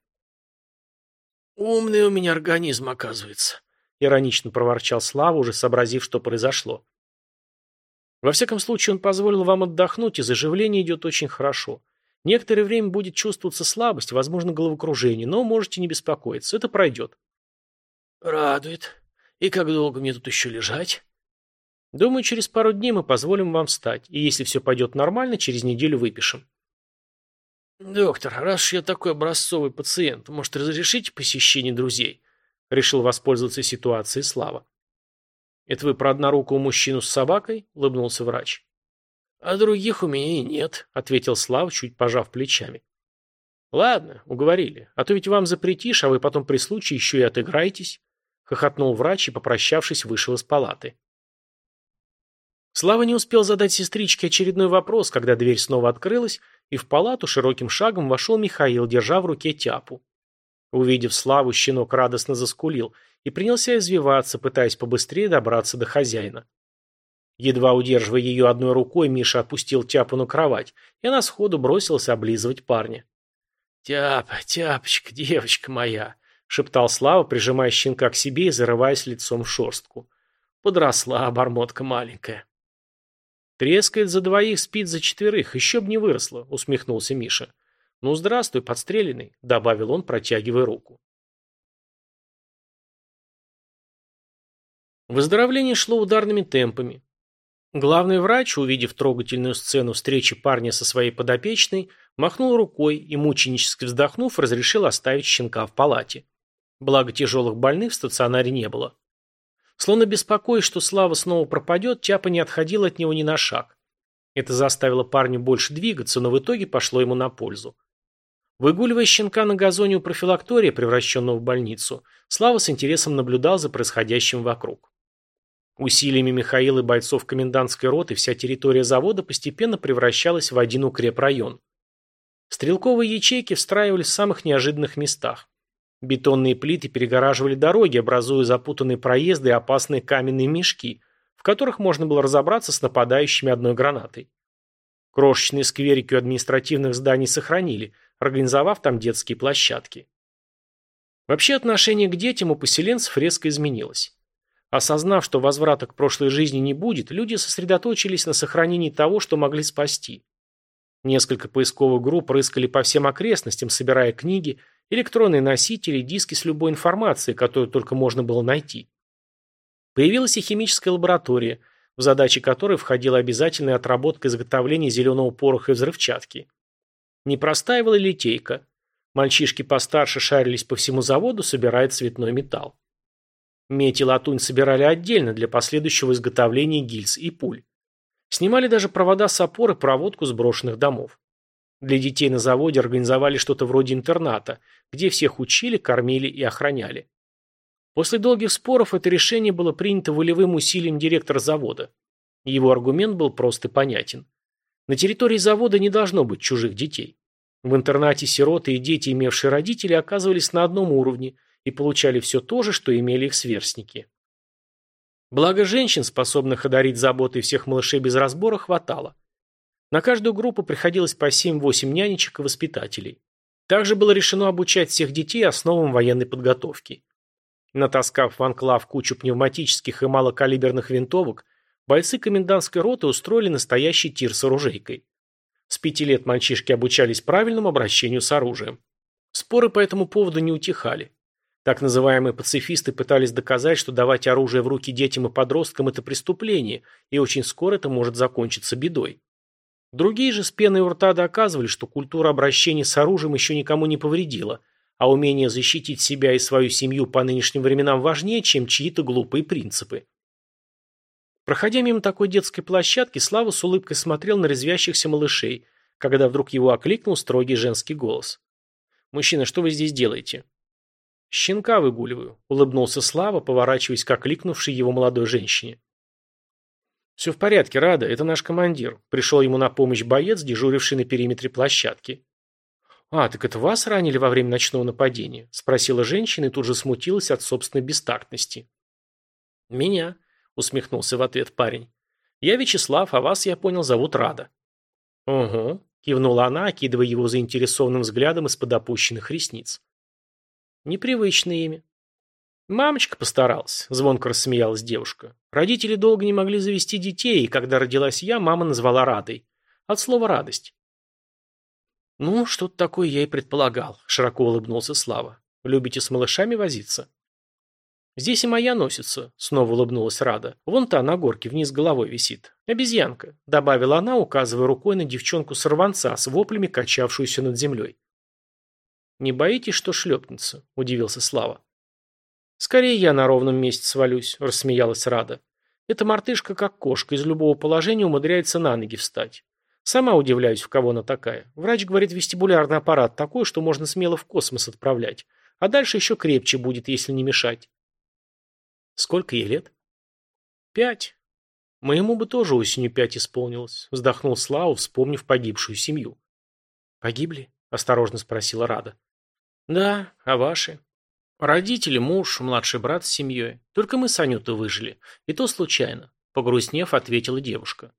Speaker 1: «Умный у меня организм, оказывается», — иронично проворчал Слава, уже сообразив, что произошло. Во всяком случае, он позволил вам отдохнуть, и заживление идет очень хорошо. Некоторое время будет чувствоваться слабость, возможно, головокружение, но можете не беспокоиться, это пройдет. Радует. «И как долго мне тут еще лежать?» «Думаю, через пару дней мы позволим вам встать, и если все пойдет нормально, через неделю выпишем». «Доктор, раз уж я такой образцовый пациент, может, разрешите посещение друзей?» Решил воспользоваться ситуацией Слава. «Это вы про однорукого мужчину с собакой?» – улыбнулся врач. «А других у меня и нет», – ответил Слав, чуть пожав плечами. «Ладно, уговорили. А то ведь вам запретишь, а вы потом при случае еще и отыграетесь», – хохотнул врач и, попрощавшись, вышел из палаты. Слава не успел задать сестричке очередной вопрос, когда дверь снова открылась, и в палату широким шагом вошел Михаил, держа в руке тяпу. Увидев Славу, щенок радостно заскулил и принялся извиваться, пытаясь побыстрее добраться до хозяина. Едва удерживая ее одной рукой, Миша опустил тяпу на кровать, и она сходу бросилась облизывать парня. «Тяпа, тяпочка, девочка моя!» — шептал Слава, прижимая щенка к себе и зарываясь лицом в шерстку. «Подросла обормотка маленькая». «Трескает за двоих, спит за четверых, еще б не выросла», — усмехнулся Миша. «Ну, здравствуй, подстреленный», — добавил он, протягивая руку. Выздоровление шло ударными темпами. Главный врач, увидев трогательную сцену встречи парня со своей подопечной, махнул рукой и, мученически вздохнув, разрешил оставить щенка в палате. Благо тяжелых больных в стационаре не было. Словно беспокоясь, что Слава снова пропадет, Тяпа не отходил от него ни на шаг. Это заставило парня больше двигаться, но в итоге пошло ему на пользу. Выгуливая щенка на газоне у профилактория, превращенного в больницу, Слава с интересом наблюдал за происходящим вокруг. Усилиями Михаила и бойцов комендантской роты вся территория завода постепенно превращалась в один укрепрайон. Стрелковые ячейки встраивались в самых неожиданных местах. Бетонные плиты перегораживали дороги, образуя запутанные проезды и опасные каменные мешки, в которых можно было разобраться с нападающими одной гранатой. Крошечные скверики у административных зданий сохранили, организовав там детские площадки. Вообще отношение к детям у поселенцев резко изменилось. Осознав, что возврата к прошлой жизни не будет, люди сосредоточились на сохранении того, что могли спасти. Несколько поисковых групп рыскали по всем окрестностям, собирая книги электронные носители, диски с любой информацией, которую только можно было найти. Появилась и химическая лаборатория, в задачи которой входила обязательная отработка изготовления зеленого пороха и взрывчатки. Не простаивала литейка. Мальчишки постарше шарились по всему заводу, собирая цветной металл. Медь и латунь собирали отдельно для последующего изготовления гильз и пуль. Снимали даже провода с опор и проводку с брошенных домов. Для детей на заводе организовали что-то вроде интерната, где всех учили, кормили и охраняли. После долгих споров это решение было принято волевым усилием директора завода. Его аргумент был прост и понятен. На территории завода не должно быть чужих детей. В интернате сироты и дети, имевшие родителей, оказывались на одном уровне и получали все то же, что имели их сверстники. Благо женщин, способных одарить заботой всех малышей без разбора, хватало. На каждую группу приходилось по 7-8 нянечек и воспитателей. Также было решено обучать всех детей основам военной подготовки. Натаскав в анклав кучу пневматических и малокалиберных винтовок, бойцы комендантской роты устроили настоящий тир с оружейкой. С пяти лет мальчишки обучались правильному обращению с оружием. Споры по этому поводу не утихали. Так называемые пацифисты пытались доказать, что давать оружие в руки детям и подросткам – это преступление, и очень скоро это может закончиться бедой. Другие же с пеной у рта доказывали, что культура обращения с оружием еще никому не повредила, а умение защитить себя и свою семью по нынешним временам важнее, чем чьи-то глупые принципы. Проходя мимо такой детской площадки, Слава с улыбкой смотрел на резвящихся малышей, когда вдруг его окликнул строгий женский голос. «Мужчина, что вы здесь делаете?» «Щенка выгуливаю», — улыбнулся Слава, поворачиваясь к окликнувшей его молодой женщине. «Все в порядке, Рада, это наш командир». Пришел ему на помощь боец, дежуривший на периметре площадки. «А, так это вас ранили во время ночного нападения?» – спросила женщина и тут же смутилась от собственной бестактности. «Меня», – усмехнулся в ответ парень. «Я Вячеслав, а вас, я понял, зовут Рада». «Угу», – кивнула она, окидывая его заинтересованным взглядом из-под опущенных ресниц. «Непривычное имя. «Мамочка постаралась», – звонко рассмеялась девушка. «Родители долго не могли завести детей, и когда родилась я, мама назвала Радой. От слова «радость». «Ну, что-то такое я и предполагал», – широко улыбнулся Слава. «Любите с малышами возиться?» «Здесь и моя носится», — снова улыбнулась Рада. «Вон та на горке, вниз головой висит. Обезьянка», — добавила она, указывая рукой на девчонку-сорванца с воплями, качавшуюся над землей. «Не боитесь, что шлепнется?» – удивился Слава. «Скорее я на ровном месте свалюсь», – рассмеялась Рада. «Эта мартышка, как кошка, из любого положения умудряется на ноги встать. Сама удивляюсь, в кого она такая. Врач говорит, вестибулярный аппарат такой, что можно смело в космос отправлять. А дальше еще крепче будет, если не мешать». «Сколько ей лет?» «Пять. Моему бы тоже осенью пять исполнилось», – вздохнул Слава, вспомнив погибшую семью. «Погибли?» – осторожно спросила Рада. «Да, а ваши?» «Родители, муж, младший брат с семьей. Только мы с Анютой выжили. И то случайно», — погрустнев, ответила девушка.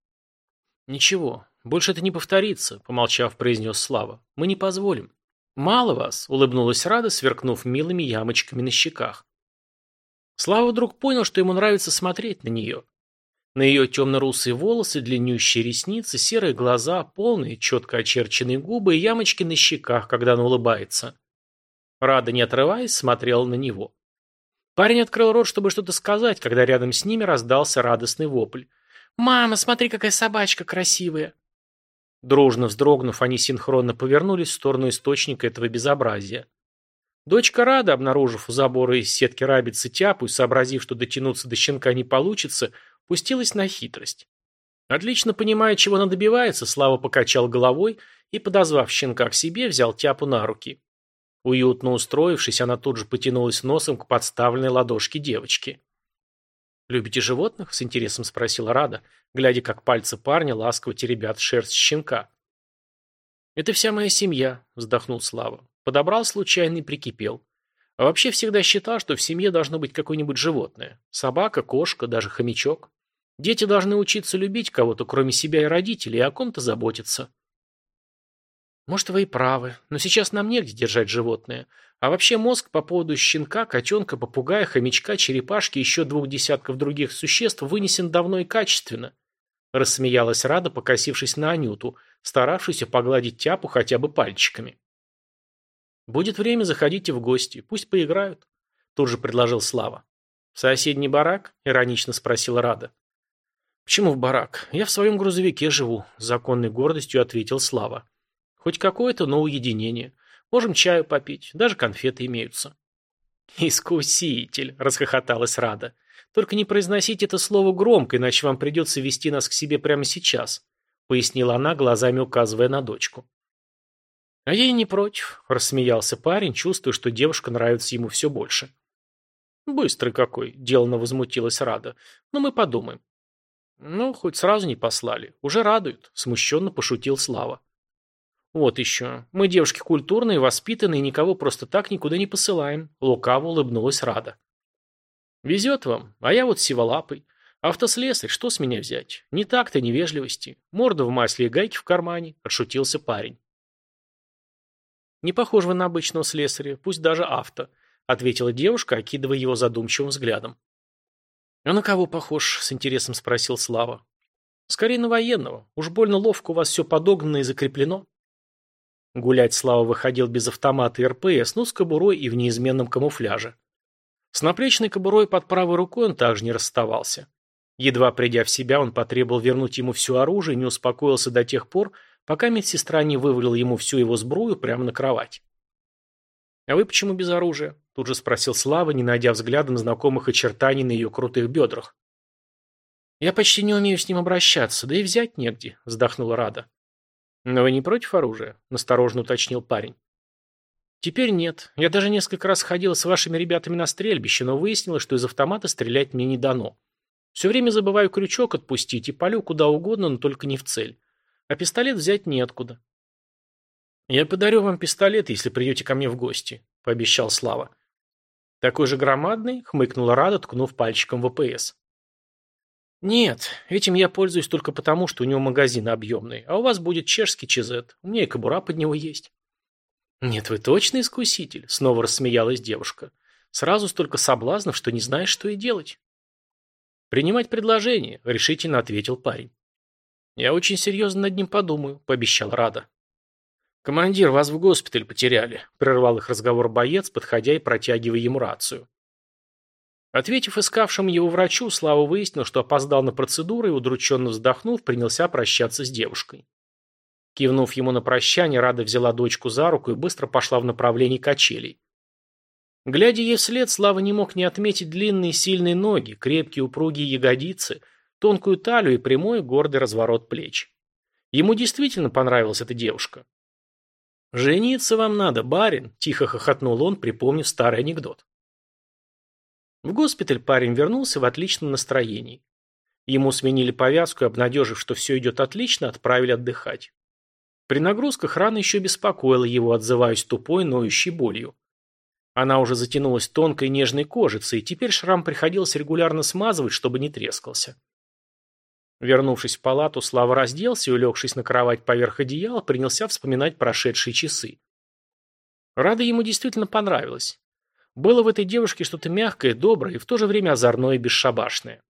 Speaker 1: «Ничего, больше это не повторится», — помолчав, произнес Слава. «Мы не позволим». «Мало вас», — улыбнулась Рада, сверкнув милыми ямочками на щеках. Слава вдруг понял, что ему нравится смотреть на нее. На ее темно-русые волосы, длиннющие ресницы, серые глаза, полные, четко очерченные губы и ямочки на щеках, когда она улыбается. Рада, не отрываясь, смотрела на него. Парень открыл рот, чтобы что-то сказать, когда рядом с ними раздался радостный вопль. «Мама, смотри, какая собачка красивая!» Дружно вздрогнув, они синхронно повернулись в сторону источника этого безобразия. Дочка Рада, обнаружив у забора из сетки рабицы тяпу и сообразив, что дотянуться до щенка не получится, пустилась на хитрость. Отлично понимая, чего она добивается, Слава покачал головой и, подозвав щенка к себе, взял тяпу на руки. Уютно устроившись, она тут же потянулась носом к подставленной ладошке девочки. «Любите животных?» – с интересом спросила Рада, глядя, как пальцы парня ласково теребят шерсть щенка. «Это вся моя семья», – вздохнул Слава. Подобрал случайно и прикипел. А вообще всегда считал, что в семье должно быть какое-нибудь животное. Собака, кошка, даже хомячок. Дети должны учиться любить кого-то, кроме себя и родителей, и о ком-то заботиться. Может, вы и правы, но сейчас нам негде держать животное. А вообще мозг по поводу щенка, котенка, попугая, хомячка, черепашки и еще двух десятков других существ вынесен давно и качественно. Рассмеялась Рада, покосившись на Анюту, старавшуюся погладить тяпу хотя бы пальчиками. «Будет время, заходите в гости, пусть поиграют», – тут же предложил Слава. «В соседний барак?» – иронично спросила Рада. «Почему в барак? Я в своем грузовике живу», – законной гордостью ответил Слава. Хоть какое-то, но уединение. Можем чаю попить, даже конфеты имеются. «Искуситель!» – расхохоталась Рада. «Только не произносите это слово громко, иначе вам придется вести нас к себе прямо сейчас», – пояснила она, глазами указывая на дочку. «А я и не против», – рассмеялся парень, чувствуя, что девушка нравится ему все больше. «Быстрый какой», – деланно возмутилась Рада. «Но мы подумаем». «Ну, хоть сразу не послали. Уже радуют», – смущенно пошутил Слава. «Вот еще. Мы девушки культурные, воспитанные, никого просто так никуда не посылаем», — лукаво улыбнулась Рада. «Везет вам, а я вот сиволапый. Автослесарь, что с меня взять? Не так-то невежливости. Морда в масле и гайки в кармане», — отшутился парень. «Не похож вы на обычного слесаря, пусть даже авто», — ответила девушка, окидывая его задумчивым взглядом. «А на кого похож?» — с интересом спросил Слава. «Скорее на военного. Уж больно ловко у вас все подогнано и закреплено». Гулять Слава выходил без автомата и РПС, но с кобурой и в неизменном камуфляже. С наплечной кобурой под правой рукой он также не расставался. Едва придя в себя, он потребовал вернуть ему все оружие и не успокоился до тех пор, пока медсестра не вывалила ему всю его сбрую прямо на кровать. «А вы почему без оружия?» – тут же спросил Слава, не найдя взглядом знакомых очертаний на ее крутых бедрах. «Я почти не умею с ним обращаться, да и взять негде», – вздохнула Рада. «Но вы не против оружия?» – насторожно уточнил парень. «Теперь нет. Я даже несколько раз ходила с вашими ребятами на стрельбище, но выяснилось, что из автомата стрелять мне не дано. Все время забываю крючок отпустить и полю куда угодно, но только не в цель. А пистолет взять неоткуда». «Я подарю вам пистолет, если придете ко мне в гости», – пообещал Слава. «Такой же громадный?» – хмыкнула Рада, ткнув пальчиком в ВПС. «Нет, этим я пользуюсь только потому, что у него магазин объемный, а у вас будет чешский чизет, у меня и кобура под него есть». «Нет, вы точно искуситель?» – снова рассмеялась девушка. «Сразу столько соблазнов, что не знаешь, что и делать». «Принимать предложение», – решительно ответил парень. «Я очень серьезно над ним подумаю», – пообещал Рада. «Командир, вас в госпиталь потеряли», – прервал их разговор боец, подходя и протягивая ему рацию. Ответив искавшему его врачу, Слава выяснил, что опоздал на процедуру и, удрученно вздохнув, принялся прощаться с девушкой. Кивнув ему на прощание, Рада взяла дочку за руку и быстро пошла в направлении качелей. Глядя ей вслед, Слава не мог не отметить длинные сильные ноги, крепкие упругие ягодицы, тонкую талию и прямой гордый разворот плеч. Ему действительно понравилась эта девушка. «Жениться вам надо, барин», – тихо хохотнул он, припомнив старый анекдот. В госпиталь парень вернулся в отличном настроении. Ему сменили повязку и, обнадежив, что все идет отлично, отправили отдыхать. При нагрузках рана еще беспокоила его, отзываясь тупой, ноющей болью. Она уже затянулась тонкой нежной кожицей, и теперь шрам приходилось регулярно смазывать, чтобы не трескался. Вернувшись в палату, Слава разделся и, улегшись на кровать поверх одеяла, принялся вспоминать прошедшие часы. Рада ему действительно понравилась. Было в этой девушке что-то мягкое, доброе и в то же время озорное и бесшабашное.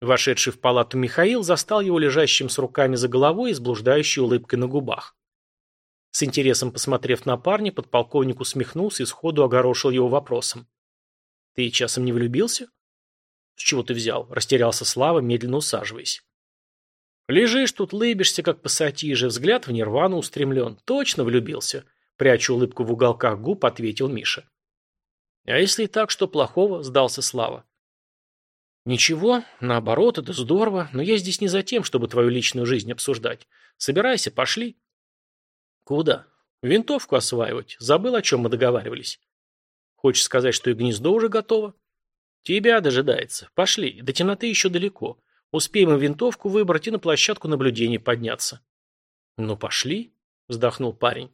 Speaker 1: Вошедший в палату Михаил застал его лежащим с руками за головой и с блуждающей улыбкой на губах. С интересом посмотрев на парня, подполковник усмехнулся и сходу огорошил его вопросом. «Ты часом не влюбился?» «С чего ты взял?» – растерялся Слава, медленно усаживаясь. «Лежишь тут, лыбишься, как пассатижи, взгляд в нирвану устремлен. Точно влюбился?» – пряча улыбку в уголках губ, ответил Миша. «А если и так, что плохого?» – сдался Слава. «Ничего, наоборот, это здорово, но я здесь не за тем, чтобы твою личную жизнь обсуждать. Собирайся, пошли». «Куда?» «Винтовку осваивать. Забыл, о чем мы договаривались». «Хочешь сказать, что и гнездо уже готово?» «Тебя дожидается. Пошли, до темноты еще далеко. Успеем и винтовку выбрать и на площадку наблюдения подняться». «Ну, пошли», – вздохнул парень.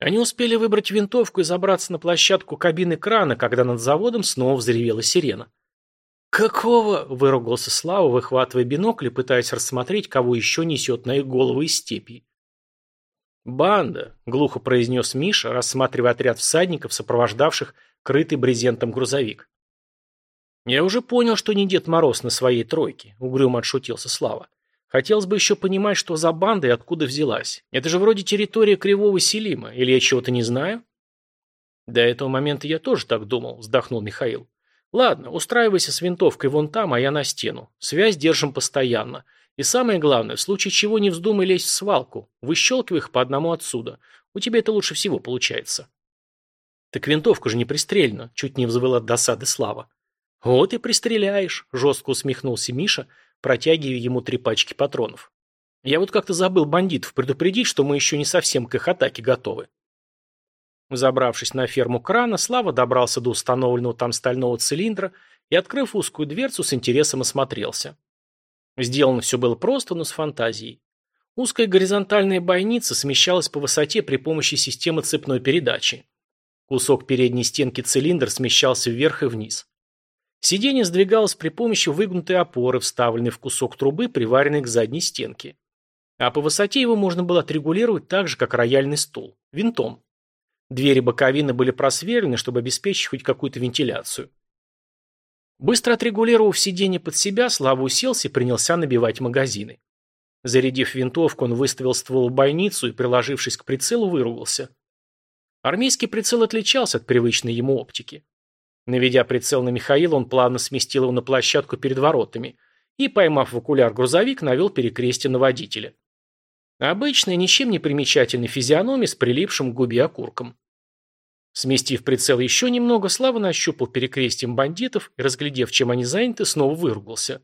Speaker 1: Они успели выбрать винтовку и забраться на площадку кабины крана, когда над заводом снова взревела сирена. «Какого?» – выругался Слава, выхватывая бинокль и пытаясь рассмотреть, кого еще несет на их головы из степи. «Банда», – глухо произнес Миша, рассматривая отряд всадников, сопровождавших крытый брезентом грузовик. «Я уже понял, что не Дед Мороз на своей тройке», – угрюмо отшутился Слава. Хотелось бы еще понимать, что за банда и откуда взялась. Это же вроде территория Кривого Селима, или я чего-то не знаю? До этого момента я тоже так думал, вздохнул Михаил. Ладно, устраивайся с винтовкой вон там, а я на стену. Связь держим постоянно. И самое главное, в случае чего не вздумай лезть в свалку. Выщелкивай их по одному отсюда. У тебя это лучше всего получается. Так винтовка же не пристрельна, чуть не взвыл от досады Слава. Вот и пристреляешь, жестко усмехнулся Миша, протягивая ему три пачки патронов. Я вот как-то забыл бандитов предупредить, что мы еще не совсем к их атаке готовы. Забравшись на ферму крана, Слава добрался до установленного там стального цилиндра и, открыв узкую дверцу, с интересом осмотрелся. Сделано все было просто, но с фантазией. Узкая горизонтальная бойница смещалась по высоте при помощи системы цепной передачи. Кусок передней стенки цилиндра смещался вверх и вниз. Сиденье сдвигалось при помощи выгнутой опоры, вставленной в кусок трубы, приваренной к задней стенке. А по высоте его можно было отрегулировать так же, как рояльный стул, винтом. Двери боковины были просверлены, чтобы обеспечить хоть какую-то вентиляцию. Быстро отрегулировав сиденье под себя, Слава уселся и принялся набивать магазины. Зарядив винтовку, он выставил ствол в бойницу и, приложившись к прицелу, выругался. Армейский прицел отличался от привычной ему оптики. Наведя прицел на Михаила, он плавно сместил его на площадку перед воротами и, поймав в окуляр грузовик, навел перекрестие на водителя. Обычная, ничем не примечательная физиономия с прилипшим к губе окурком. Сместив прицел еще немного, Слава нащупал перекрестием бандитов и, разглядев, чем они заняты, снова выругался.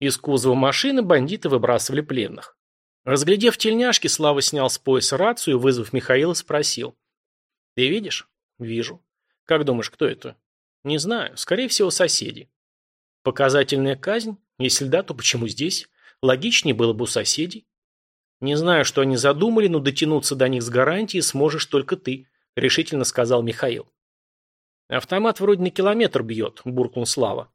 Speaker 1: Из кузова машины бандиты выбрасывали пленных. Разглядев тельняшки, Слава снял с пояса рацию и, вызвав Михаила, спросил. «Ты видишь?» «Вижу». «Как думаешь, кто это?» Не знаю, скорее всего, соседи. Показательная казнь? Если да, то почему здесь? Логичнее было бы у соседей. Не знаю, что они задумали, но дотянуться до них с гарантией сможешь только ты, решительно сказал Михаил. Автомат вроде на километр бьет, буркнул Слава.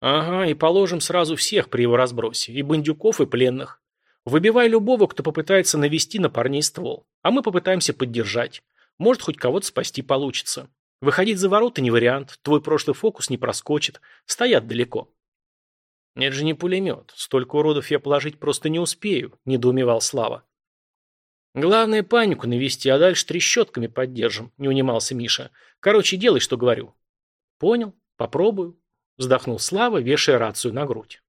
Speaker 1: Ага, и положим сразу всех при его разбросе, и бандюков, и пленных. Выбивай любого, кто попытается навести на парней ствол, а мы попытаемся поддержать. Может, хоть кого-то спасти получится. Выходить за ворота не вариант, твой прошлый фокус не проскочит, стоят далеко. Нет же не пулемет, столько уродов я положить просто не успею, недоумевал Слава. Главное панику навести, а дальше трещотками поддержим, не унимался Миша. Короче, делай, что говорю. Понял, попробую. Вздохнул Слава, вешая рацию на грудь.